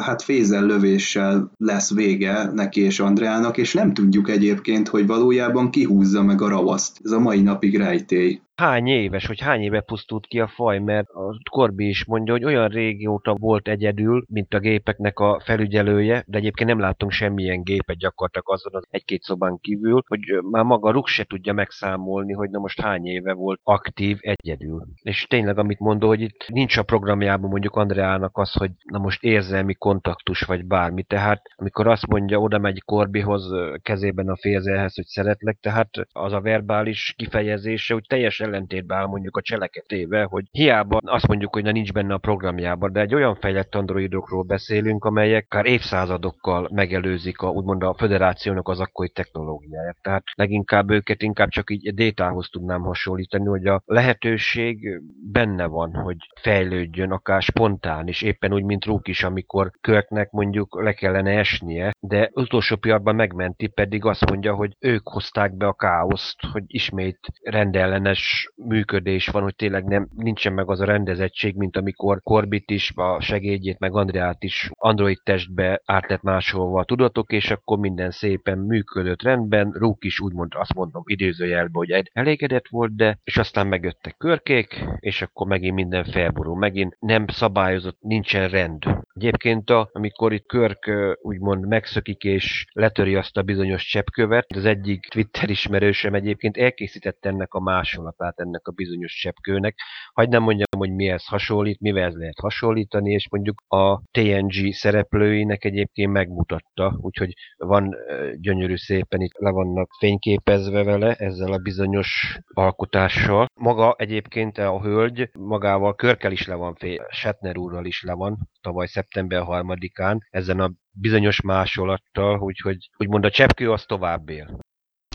hát fézellövés döntéssel lesz vége neki és Andreának, és nem tudjuk egyébként, hogy valójában kihúzza meg a ravaszt. Ez a mai napig rejtély hány éves, hogy hány éve pusztult ki a faj, mert a Korbi is mondja, hogy olyan régóta volt egyedül, mint a gépeknek a felügyelője, de egyébként nem látunk semmilyen gépet gyakorlatilag azon az egy-két szobán kívül, hogy már maga Ruk se tudja megszámolni, hogy na most hány éve volt aktív egyedül. És tényleg, amit mondó, hogy itt nincs a programjában mondjuk Andreának az, hogy na most érzelmi kontaktus vagy bármi, tehát amikor azt mondja, oda megy Korbihoz kezében a fézelhez, hogy szeretlek, tehát az a verbális kifejezése, hogy teljesen ellentétben áll mondjuk a cseleketével, hogy hiába azt mondjuk, hogy na nincs benne a programjában, de egy olyan fejlett androidokról beszélünk, amelyek akár évszázadokkal megelőzik a, úgymond a föderációnak az akkori technológiáját. Tehát leginkább őket inkább csak így détához tudnám hasonlítani, hogy a lehetőség benne van, hogy fejlődjön, akár spontán is, éppen úgy, mint Rúk is, amikor Körknek mondjuk le kellene esnie, de utolsó pillanatban megmenti, pedig azt mondja, hogy ők hozták be a káoszt, hogy ismét rendellenes működés van, hogy tényleg nem, nincsen meg az a rendezettség, mint amikor Corbit is, a segédjét, meg Andreát is android testbe átlet másolva a tudatok, és akkor minden szépen működött rendben, Rúk is úgymond azt mondom idézőjelben, hogy elégedett volt, de és aztán megjöttek körkék, és akkor megint minden felborul, megint nem szabályozott, nincsen rend. Egyébként, a, amikor itt Körk úgymond megszökik és letöri azt a bizonyos cseppkövet, az egyik Twitter ismerősem egyébként elkészítette ennek a másolatát ennek a bizonyos cseppkőnek. Hagy nem mondjam, hogy mihez hasonlít, mivel lehet hasonlítani, és mondjuk a TNG szereplőinek egyébként megmutatta, úgyhogy van gyönyörű szépen itt le vannak fényképezve vele ezzel a bizonyos alkotással. Maga egyébként a hölgy magával Körkel is le van fél, Shatner úrral is le van, tavaly szeptember 3-án, ezen a bizonyos másolattal, úgyhogy úgymond a cseppkő az tovább él.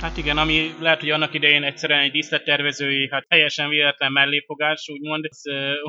Hát igen, ami lehet, hogy annak idején egyszerűen egy díszlettervezői, hát teljesen véletlen mellépogás, úgymond, ez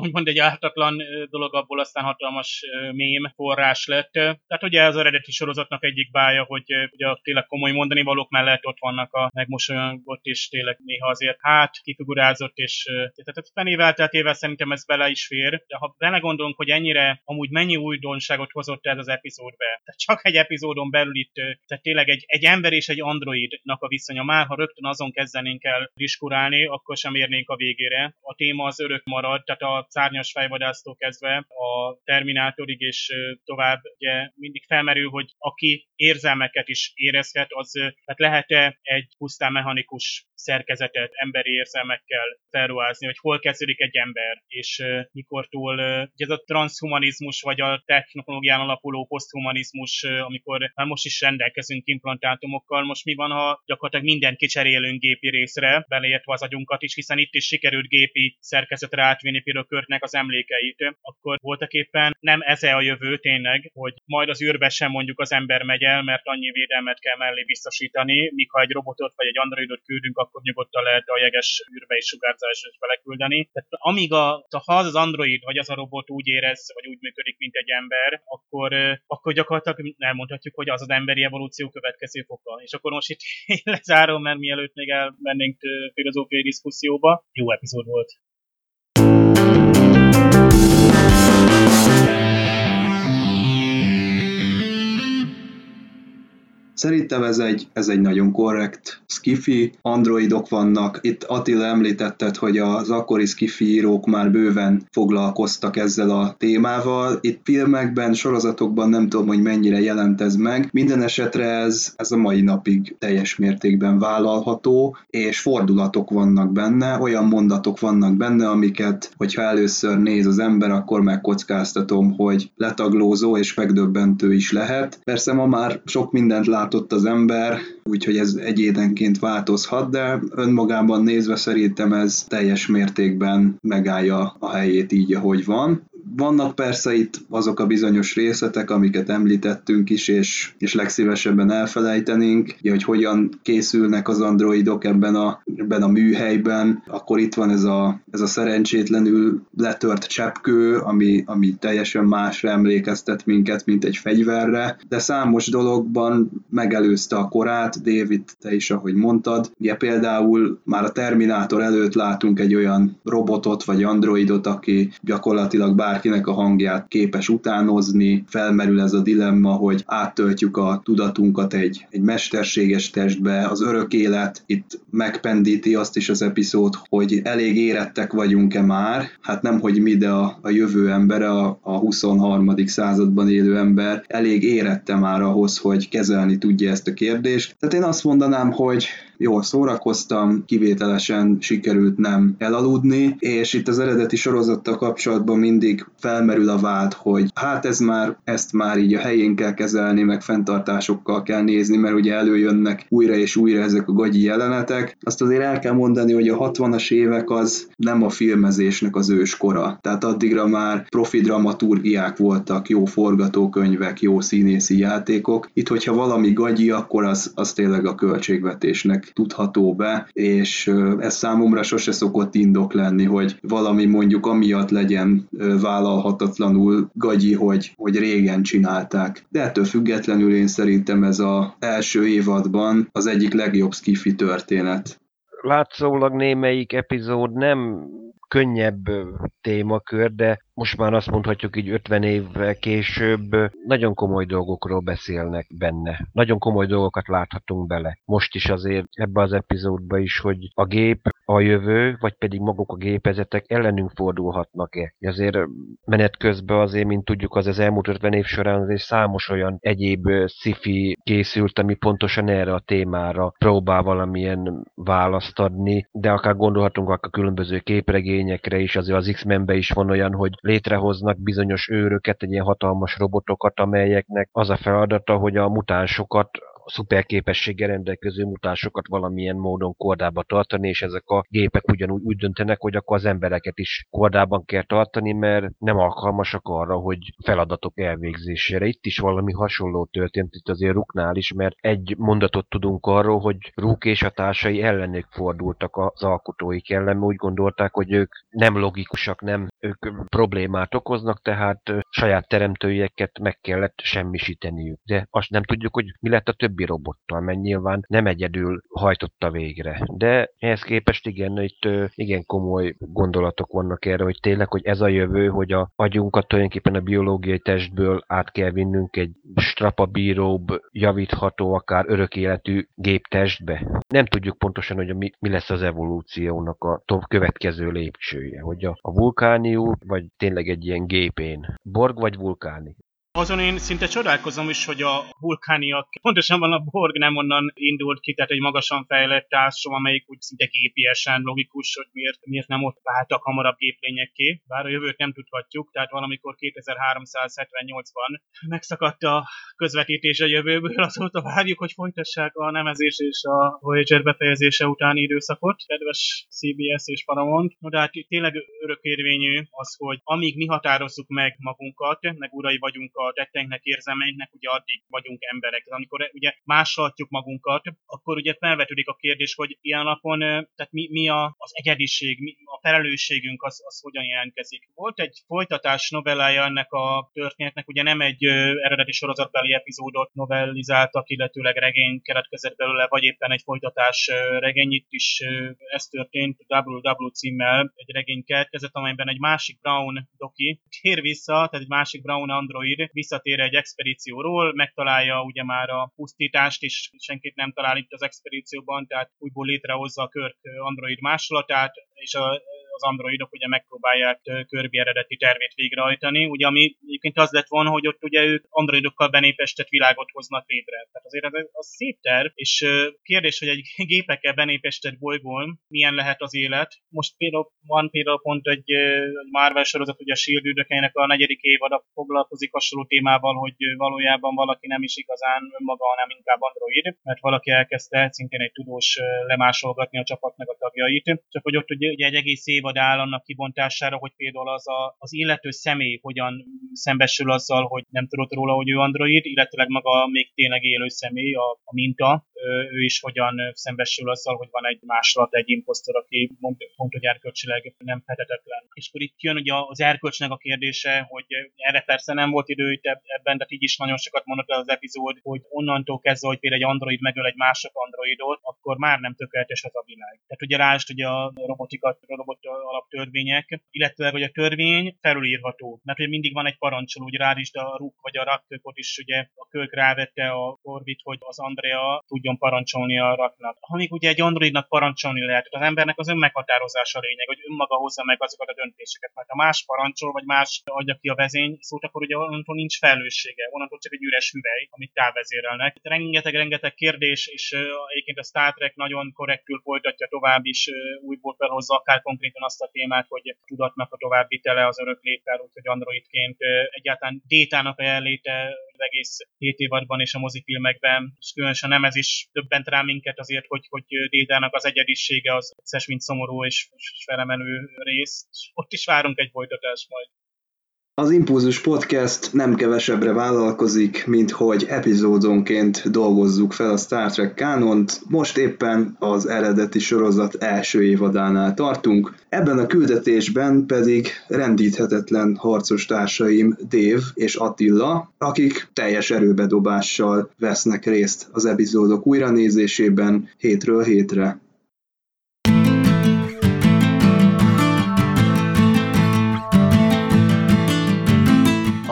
úgymond egy ártatlan dolog, abból aztán hatalmas mém forrás lett. Tehát ugye az eredeti sorozatnak egyik bája, hogy ugye a tényleg komoly mondani valók mellett ott vannak a megmosolyogott, és tényleg néha azért hát kifigurázott, és tehát fenével teltével szerintem ez bele is fér, de ha belegondolunk, hogy ennyire amúgy mennyi újdonságot hozott ez az epizód be, tehát csak egy epizódon belül itt, tehát tényleg egy, egy ember és egy androidnak a viszonya. Már ha rögtön azon kezdenénk el diskurálni, akkor sem érnénk a végére. A téma az örök marad, tehát a szárnyas fejvadásztól kezdve a Terminátorig és tovább ugye mindig felmerül, hogy aki érzelmeket is érezhet, az tehát lehet-e egy pusztán mechanikus szerkezetet emberi érzelmekkel felruházni, hogy hol kezdődik egy ember, és mikortól uh, ez a transhumanizmus, vagy a technológián alapuló poszthumanizmus, amikor már most is rendelkezünk implantátumokkal, most mi van, ha gyakorlatilag mindent kicserélünk gépi részre, beleértve az agyunkat is, hiszen itt is sikerült gépi szerkezetre átvinni például Körtnek az emlékeit, akkor voltak éppen nem ez a jövő tényleg, hogy majd az űrbe sem mondjuk az ember megy el, mert annyi védelmet kell mellé biztosítani, míg ha egy robotot vagy egy androidot küldünk, akkor nyugodtan lehet a jeges űrbe is sugárzásra is beleküldeni. Tehát amíg a, ha az az android vagy az a robot úgy érez, vagy úgy működik, mint egy ember, akkor, akkor gyakorlatilag elmondhatjuk, hogy az az emberi evolúció következő foka. És akkor most itt lezárom, mert mielőtt még elmennénk filozófiai diszkuszióba. Jó epizód volt. Szerintem ez egy, ez egy nagyon korrekt skifi, androidok vannak. Itt Attila említetted, hogy az akkori skifi írók már bőven foglalkoztak ezzel a témával. Itt filmekben, sorozatokban nem tudom, hogy mennyire jelent ez meg. Minden esetre ez, ez a mai napig teljes mértékben vállalható, és fordulatok vannak benne, olyan mondatok vannak benne, amiket, hogyha először néz az ember, akkor megkockáztatom, hogy letaglózó és megdöbbentő is lehet. Persze ma már sok mindent lát látott az ember, úgyhogy ez egyédenként változhat, de önmagában nézve szerintem ez teljes mértékben megállja a helyét így, ahogy van. Vannak persze itt azok a bizonyos részletek, amiket említettünk is, és, és legszívesebben elfelejtenénk, hogy hogyan készülnek az androidok ebben a, ebben a műhelyben, akkor itt van ez a, ez a szerencsétlenül letört cseppkő, ami, ami teljesen másra emlékeztet minket, mint egy fegyverre, de számos dologban megelőzte a korát, David, te is, ahogy mondtad. Ugye például már a Terminátor előtt látunk egy olyan robotot vagy androidot, aki gyakorlatilag bár bárkinek a hangját képes utánozni, felmerül ez a dilemma, hogy áttöltjük a tudatunkat egy, egy mesterséges testbe, az örök élet itt megpendíti azt is az epizód, hogy elég érettek vagyunk-e már, hát nem, hogy mi, de a, a jövő embere, a, a 23. században élő ember elég érette már ahhoz, hogy kezelni tudja ezt a kérdést. Tehát én azt mondanám, hogy jól szórakoztam, kivételesen sikerült nem elaludni, és itt az eredeti sorozattal kapcsolatban mindig felmerül a vád, hogy hát ez már, ezt már így a helyén kell kezelni, meg fenntartásokkal kell nézni, mert ugye előjönnek újra és újra ezek a gagyi jelenetek, azt azért el kell mondani, hogy a 60-as évek az nem a filmezésnek az őskora. Tehát addigra már profi dramaturgiák voltak, jó forgatókönyvek, jó színészi játékok. Itt, hogyha valami gagyi, akkor az, az tényleg a költségvetésnek tudható be, és ez számomra sose szokott indok lenni, hogy valami mondjuk amiatt legyen vállalhatatlanul gagyi, hogy, hogy régen csinálták. De ettől függetlenül én szerintem ez az első évadban az egyik legjobb skifi történet. Látszólag némelyik epizód nem könnyebb témakör, de most már azt mondhatjuk így 50 évvel később nagyon komoly dolgokról beszélnek benne. Nagyon komoly dolgokat láthatunk bele. Most is azért ebbe az epizódba is, hogy a gép a jövő, vagy pedig maguk a gépezetek ellenünk fordulhatnak-e. Azért menet közben azért, mint tudjuk, az az elmúlt 50 év során azért számos olyan egyéb sci készült, ami pontosan erre a témára próbál valamilyen választ adni, de akár gondolhatunk akár különböző képregényekre is, azért az X-Menbe is van olyan, hogy létrehoznak bizonyos őröket, egy ilyen hatalmas robotokat, amelyeknek az a feladata, hogy a mutánsokat szuperképességgel rendelkező mutásokat valamilyen módon kordába tartani, és ezek a gépek ugyanúgy úgy döntenek, hogy akkor az embereket is kordában kell tartani, mert nem alkalmasak arra, hogy feladatok elvégzésére. Itt is valami hasonló történt itt azért Ruknál is, mert egy mondatot tudunk arról, hogy Ruk és a társai ellenük fordultak az alkotóik ellen, úgy gondolták, hogy ők nem logikusak, nem ők problémát okoznak, tehát saját teremtőjeket meg kellett semmisíteniük. De azt nem tudjuk, hogy mi lett a többi robottal, mert nyilván nem egyedül hajtotta végre. De ehhez képest igen, itt igen komoly gondolatok vannak erre, hogy tényleg, hogy ez a jövő, hogy a agyunkat tulajdonképpen a biológiai testből át kell vinnünk egy strapabíróbb, javítható, akár örök életű géptestbe. Nem tudjuk pontosan, hogy mi, mi lesz az evolúciónak a következő lépcsője, hogy a, a vulkániú, vagy tényleg egy ilyen gépén. Borg vagy vulkáni? Azon én szinte csodálkozom is, hogy a vulkániak, pontosan van a Borg nem onnan indult ki, tehát egy magasan fejlett társadalom, amelyik úgy szinte gépiesen logikus, hogy miért, miért nem ott váltak hamarabb géplényekké, bár a jövőt nem tudhatjuk, tehát valamikor 2378-ban megszakadt a közvetítés a jövőből, *laughs* azóta várjuk, hogy folytassák a nemezés és a Voyager befejezése utáni időszakot, kedves CBS és Paramount. No, de hát tényleg örökérvényű az, hogy amíg mi határozzuk meg magunkat, meg urai vagyunk a tetteinknek, érzelmeinknek, ugye addig vagyunk emberek. De amikor ugye másolhatjuk magunkat, akkor ugye felvetődik a kérdés, hogy ilyen napon, tehát mi, mi a, az egyediség, mi, a felelősségünk, az, az hogyan jelentkezik. Volt egy folytatás novellája ennek a történetnek, ugye nem egy eredeti sorozatbeli epizódot novellizáltak, illetőleg regény keletkezett belőle, vagy éppen egy folytatás regény, itt is ez történt, WW címmel egy regény keletkezett, amelyben egy másik Brown doki tér vissza, tehát egy másik Brown android visszatér egy expedícióról, megtalálja ugye már a pusztítást, és senkit nem talál itt az expedícióban, tehát újból létrehozza a Körk android másolatát, és a az androidok ugye megpróbálják Kirby eredeti tervét végrehajtani, ugye ami egyébként az lett volna, hogy ott ugye ők androidokkal benépestett világot hoznak létre. Tehát azért ez a szép terv, és kérdés, hogy egy *laughs* gépekkel benépestett bolygón milyen lehet az élet. Most például van például pont egy Marvel sorozat, ugye a Shield üldökeinek a negyedik évada foglalkozik hasonló témával, hogy valójában valaki nem is igazán önmaga, hanem inkább android, mert valaki elkezdte szintén egy tudós lemásolgatni a csapatnak a tagjait, csak hogy ott ugye egy egész év évad áll annak kibontására, hogy például az, a, az illető személy hogyan szembesül azzal, hogy nem tudott róla, hogy ő android, illetőleg maga még tényleg élő személy, a, a minta, ő is hogyan szembesül azzal, hogy van egy másolat, egy imposztor, aki pont, hogy erkölcsileg nem fedetetlen. És akkor itt jön ugye az erkölcsnek a kérdése, hogy erre persze nem volt idő itt ebben, de így is nagyon sokat mondott az epizód, hogy onnantól kezdve, hogy például egy android megöl egy másik androidot, akkor már nem tökéletes az a világ. Tehát ugye rást ugye a robotikat, a robot alaptörvények, illetve hogy a törvény felülírható. Mert ugye mindig van egy parancsoló, hogy is, a Ruk vagy a Rakkökot is ugye a kölk rávette a Korvit, hogy az Andrea tudjon parancsolni a Raknak. Amíg ugye egy androidnak parancsolni lehet, az embernek az önmeghatározása a lényeg, hogy önmaga hozza meg azokat a döntéseket. Mert ha más parancsol, vagy más adja ki a vezény szót, akkor ugye onnantól nincs felelőssége, onnantól csak egy üres hüvely, amit távezérelnek. Rengeteg-rengeteg kérdés, és egyébként a Star Trek nagyon korrektül folytatja tovább is, újból felhozza akár konkrétan azt a témát, hogy tudatnak a továbbvitele az örök léttel, úgyhogy androidként egyáltalán détának a jelenléte egész hét évadban és a mozifilmekben, és különösen nem ez is többent rá minket azért, hogy, hogy Dédának az egyedisége az összes, mint szomorú és felemelő rész. Ott is várunk egy folytatást majd. Az Impulzus Podcast nem kevesebbre vállalkozik, mint hogy epizódonként dolgozzuk fel a Star Trek kánont. Most éppen az eredeti sorozat első évadánál tartunk. Ebben a küldetésben pedig rendíthetetlen harcos társaim Dév és Attila, akik teljes erőbedobással vesznek részt az epizódok újranézésében hétről hétre.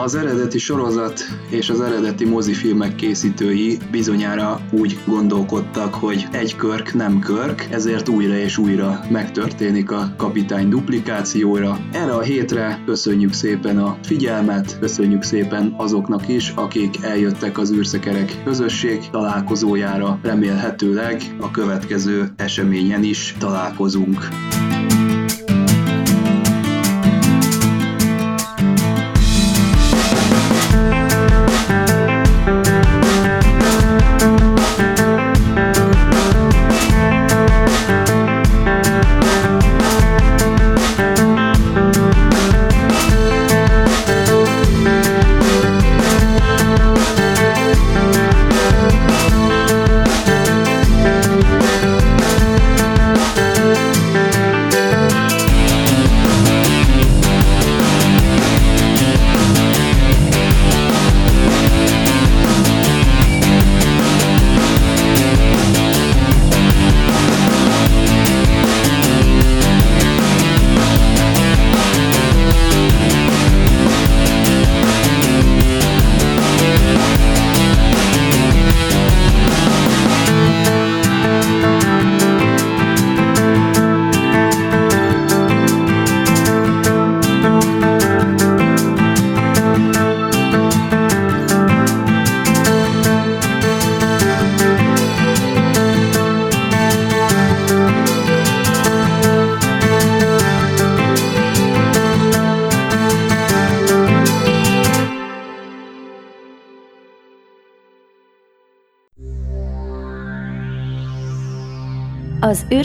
Az eredeti sorozat és az eredeti mozifilmek készítői bizonyára úgy gondolkodtak, hogy egy körk nem körk, ezért újra és újra megtörténik a kapitány duplikációra. Erre a hétre köszönjük szépen a figyelmet, köszönjük szépen azoknak is, akik eljöttek az űrszekerek közösség találkozójára. Remélhetőleg a következő eseményen is találkozunk.